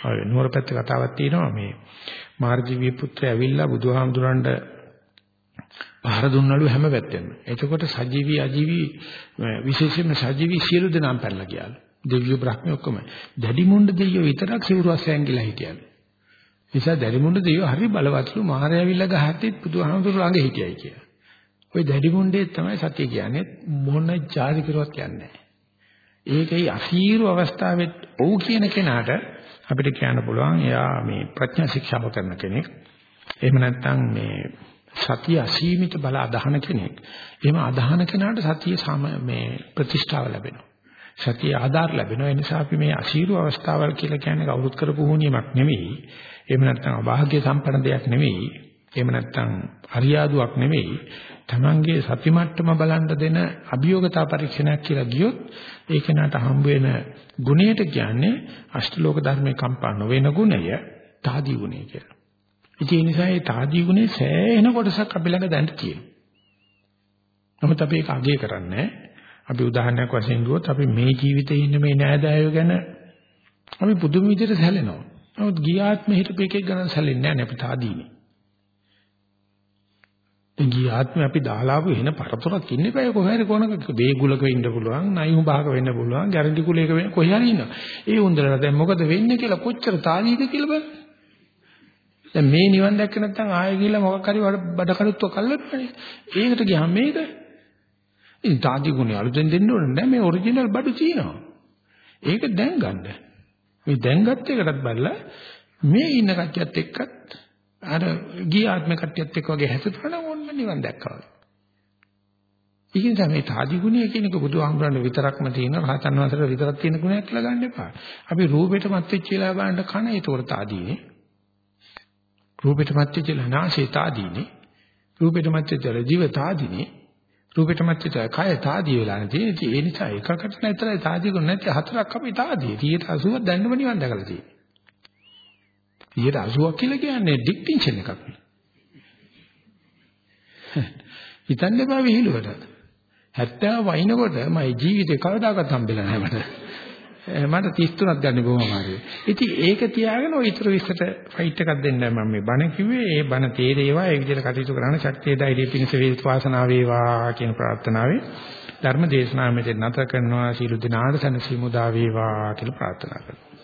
ඔය නුවරපැත්ත කතාවක් තියෙනවා මේ මාර්ජීවී පුත්‍රය ඇවිල්ලා බුදුහාමුදුරන්ට පහර දුන්නලු හැම පැත්තෙම. එතකොට සජීවී අජීවී විශේෂයෙන්ම සජීවී සියලු දෙනාම පැනලා ගියාලු. දෙවියෝ බ්‍රහ්මී ඔක්කොම දැඩි මුණ්ඩ දෙවියෝ විතරක් සිවුරස් ඇංගිලා හිටියලු. නිසා දැඩි මුණ්ඩ දෙවියෝ හරි බලවත්ලු මාරය ඇවිල්ලා ගහද්දිත් බුදුහාමුදුරු ළඟ හිටියයි කියලා. ওই දැඩි මුණ්ඩේ තමයි සත්‍ය කියන්නේ මොන ජාති කරුවත් කියන්නේ ඒකයි අසීරු අවස්ථාවෙත් ඔව් කියන කෙනාට අපිට කියන්න පුළුවන් එයා මේ ප්‍රඥා ශික්ෂාව කරන කෙනෙක්. එහෙම නැත්නම් මේ සතිය අසීමිත බල අදහන කෙනෙක්. එහෙම අදහන කෙනාට සතිය මේ ප්‍රතිෂ්ඨාව ලැබෙනවා. සතිය ආධාර ලැබෙනවා. ඒ නිසා අපි මේ අශීරු අවස්ථාවල් කියලා කියන්නේ කවුරුත් කරපු හුනියමක් නෙවෙයි. එහෙම නැත්නම් අභාග්‍ය සම්පන්න දෙයක් නෙවෙයි. එහෙම නැත්නම් අරියාදුවක් නෙවෙයි. Tamange සති මට්ටම බලන්න දෙන අභියෝගතා පරීක්ෂණයක් කියලා ගියොත් ඒක නට හම්බ වෙන ගුණයට කියන්නේ අෂ්ටලෝක ධර්මයේ කම්පා නොවන ගුණය තාදී ගුණය කියලා. ඉතින් ඒ නිසා මේ තාදී ගුණේ සෑහෙන කොටසක් අපි ළඟ දැන් තියෙනවා. නමුත් අපි ඒක අගය කරන්නේ අපි උදාහරණයක් වශයෙන් ගියොත් අපි මේ ජීවිතේ ඉන්න මේ නෑදෑයෝ ගැන අපි පුදුම විදිහට සැලෙනවා. නමුත් ගියාත්ම හිටපු එකෙක් ගණන් සැලෙන්නේ නැහැ නේ අපි තාදීනේ. දැන් ගියාත්ම අපි දාලාපු එන පරතරක් ඉන්නේ බෑ කොහේ හරි කොනක බේගුලක ඉන්න පුළුවන්, නයිහු බහක වෙන්න පුළුවන්, ගැරන්ටි කුලයක වෙන්න කොහේ හරි ඉන්නවා. ඒ උන්දරලා දැන් මොකද වෙන්නේ කියලා කොච්චර තාදීද කියලා බලන්න. දැන් මේ නිවන් දැක්ක නැත්නම් ආයෙ ගිහලා මොකක් හරි බඩ කඩුත්ව කල්ලපනේ. ඒකට ගියාම මේක ඉතින් තාදි ගුණය අලුතෙන් දෙන්න ඕනේ නැහැ මේ ඔරිජිනල් බඩු තියෙනවා. ඒක දැන් ගන්න. මේ දැන් ගත්ත එකටත් බලලා මේ ඉන්න කට්ටියත් එක්කත් අර ගිය ආත්ම කට්ටියත් එක්ක වගේ හැසිරෙන්න ඕන්න නිවන් දැක්කා. ඉතින් තමයි තාදි ගුණය කියන එක බුදුහාමුදුරනේ විතරක්ම තියෙන රහතන් වහන්සේට විතරක් තියෙන ගුණයක් කියලා ගන්න එපා. අපි රූපෙට මත් වෙච්ච වෙලා බලන්න කන ඒතකොට තාදීනේ. රූපෙට මත් වෙච්ච වෙලා නාසය තාදීනේ. රූපෙට මත් වෙච්ච වෙලා දිව තාදීනේ. රූපෙට මැච්චට කය තාදී වෙලා නැති. ඒ නිසා එකකට නැතරයි තාදී කො නැති හතරක් අපි තාදී. 80ක් දැන්නම නිවන් දැකලා තියෙන්නේ. 180ක් කියලා කියන්නේ ඩික්ටින්ෂන් එකක්. හිතන්න එපා විහිළුවට. 70 වයින්කොට මම ජීවිතේ කවදාකවත් හම්බෙලා නැහැ මට. Eh, මට 33ක් ගන්න බොහොම අමාරුයි. ඉතින් ඒක තියාගෙන ඔය ඊතර විශ්වට ෆයිට් එකක් දෙන්න මම මේ බණ කිව්වේ. ඒ බණ තේරේවා ඒ විදිහට කටයුතු කරන්න ශක්තිය ධෛර්යය පිණිස වේත් වාසනාව වේවා කියන ප්‍රාර්ථනාවෙන් ධර්ම දේශනාව මෙතන නැත කරනවා. සීල දිනාට සනසීමු දා වේවා කියලා ප්‍රාර්ථනා කරනවා.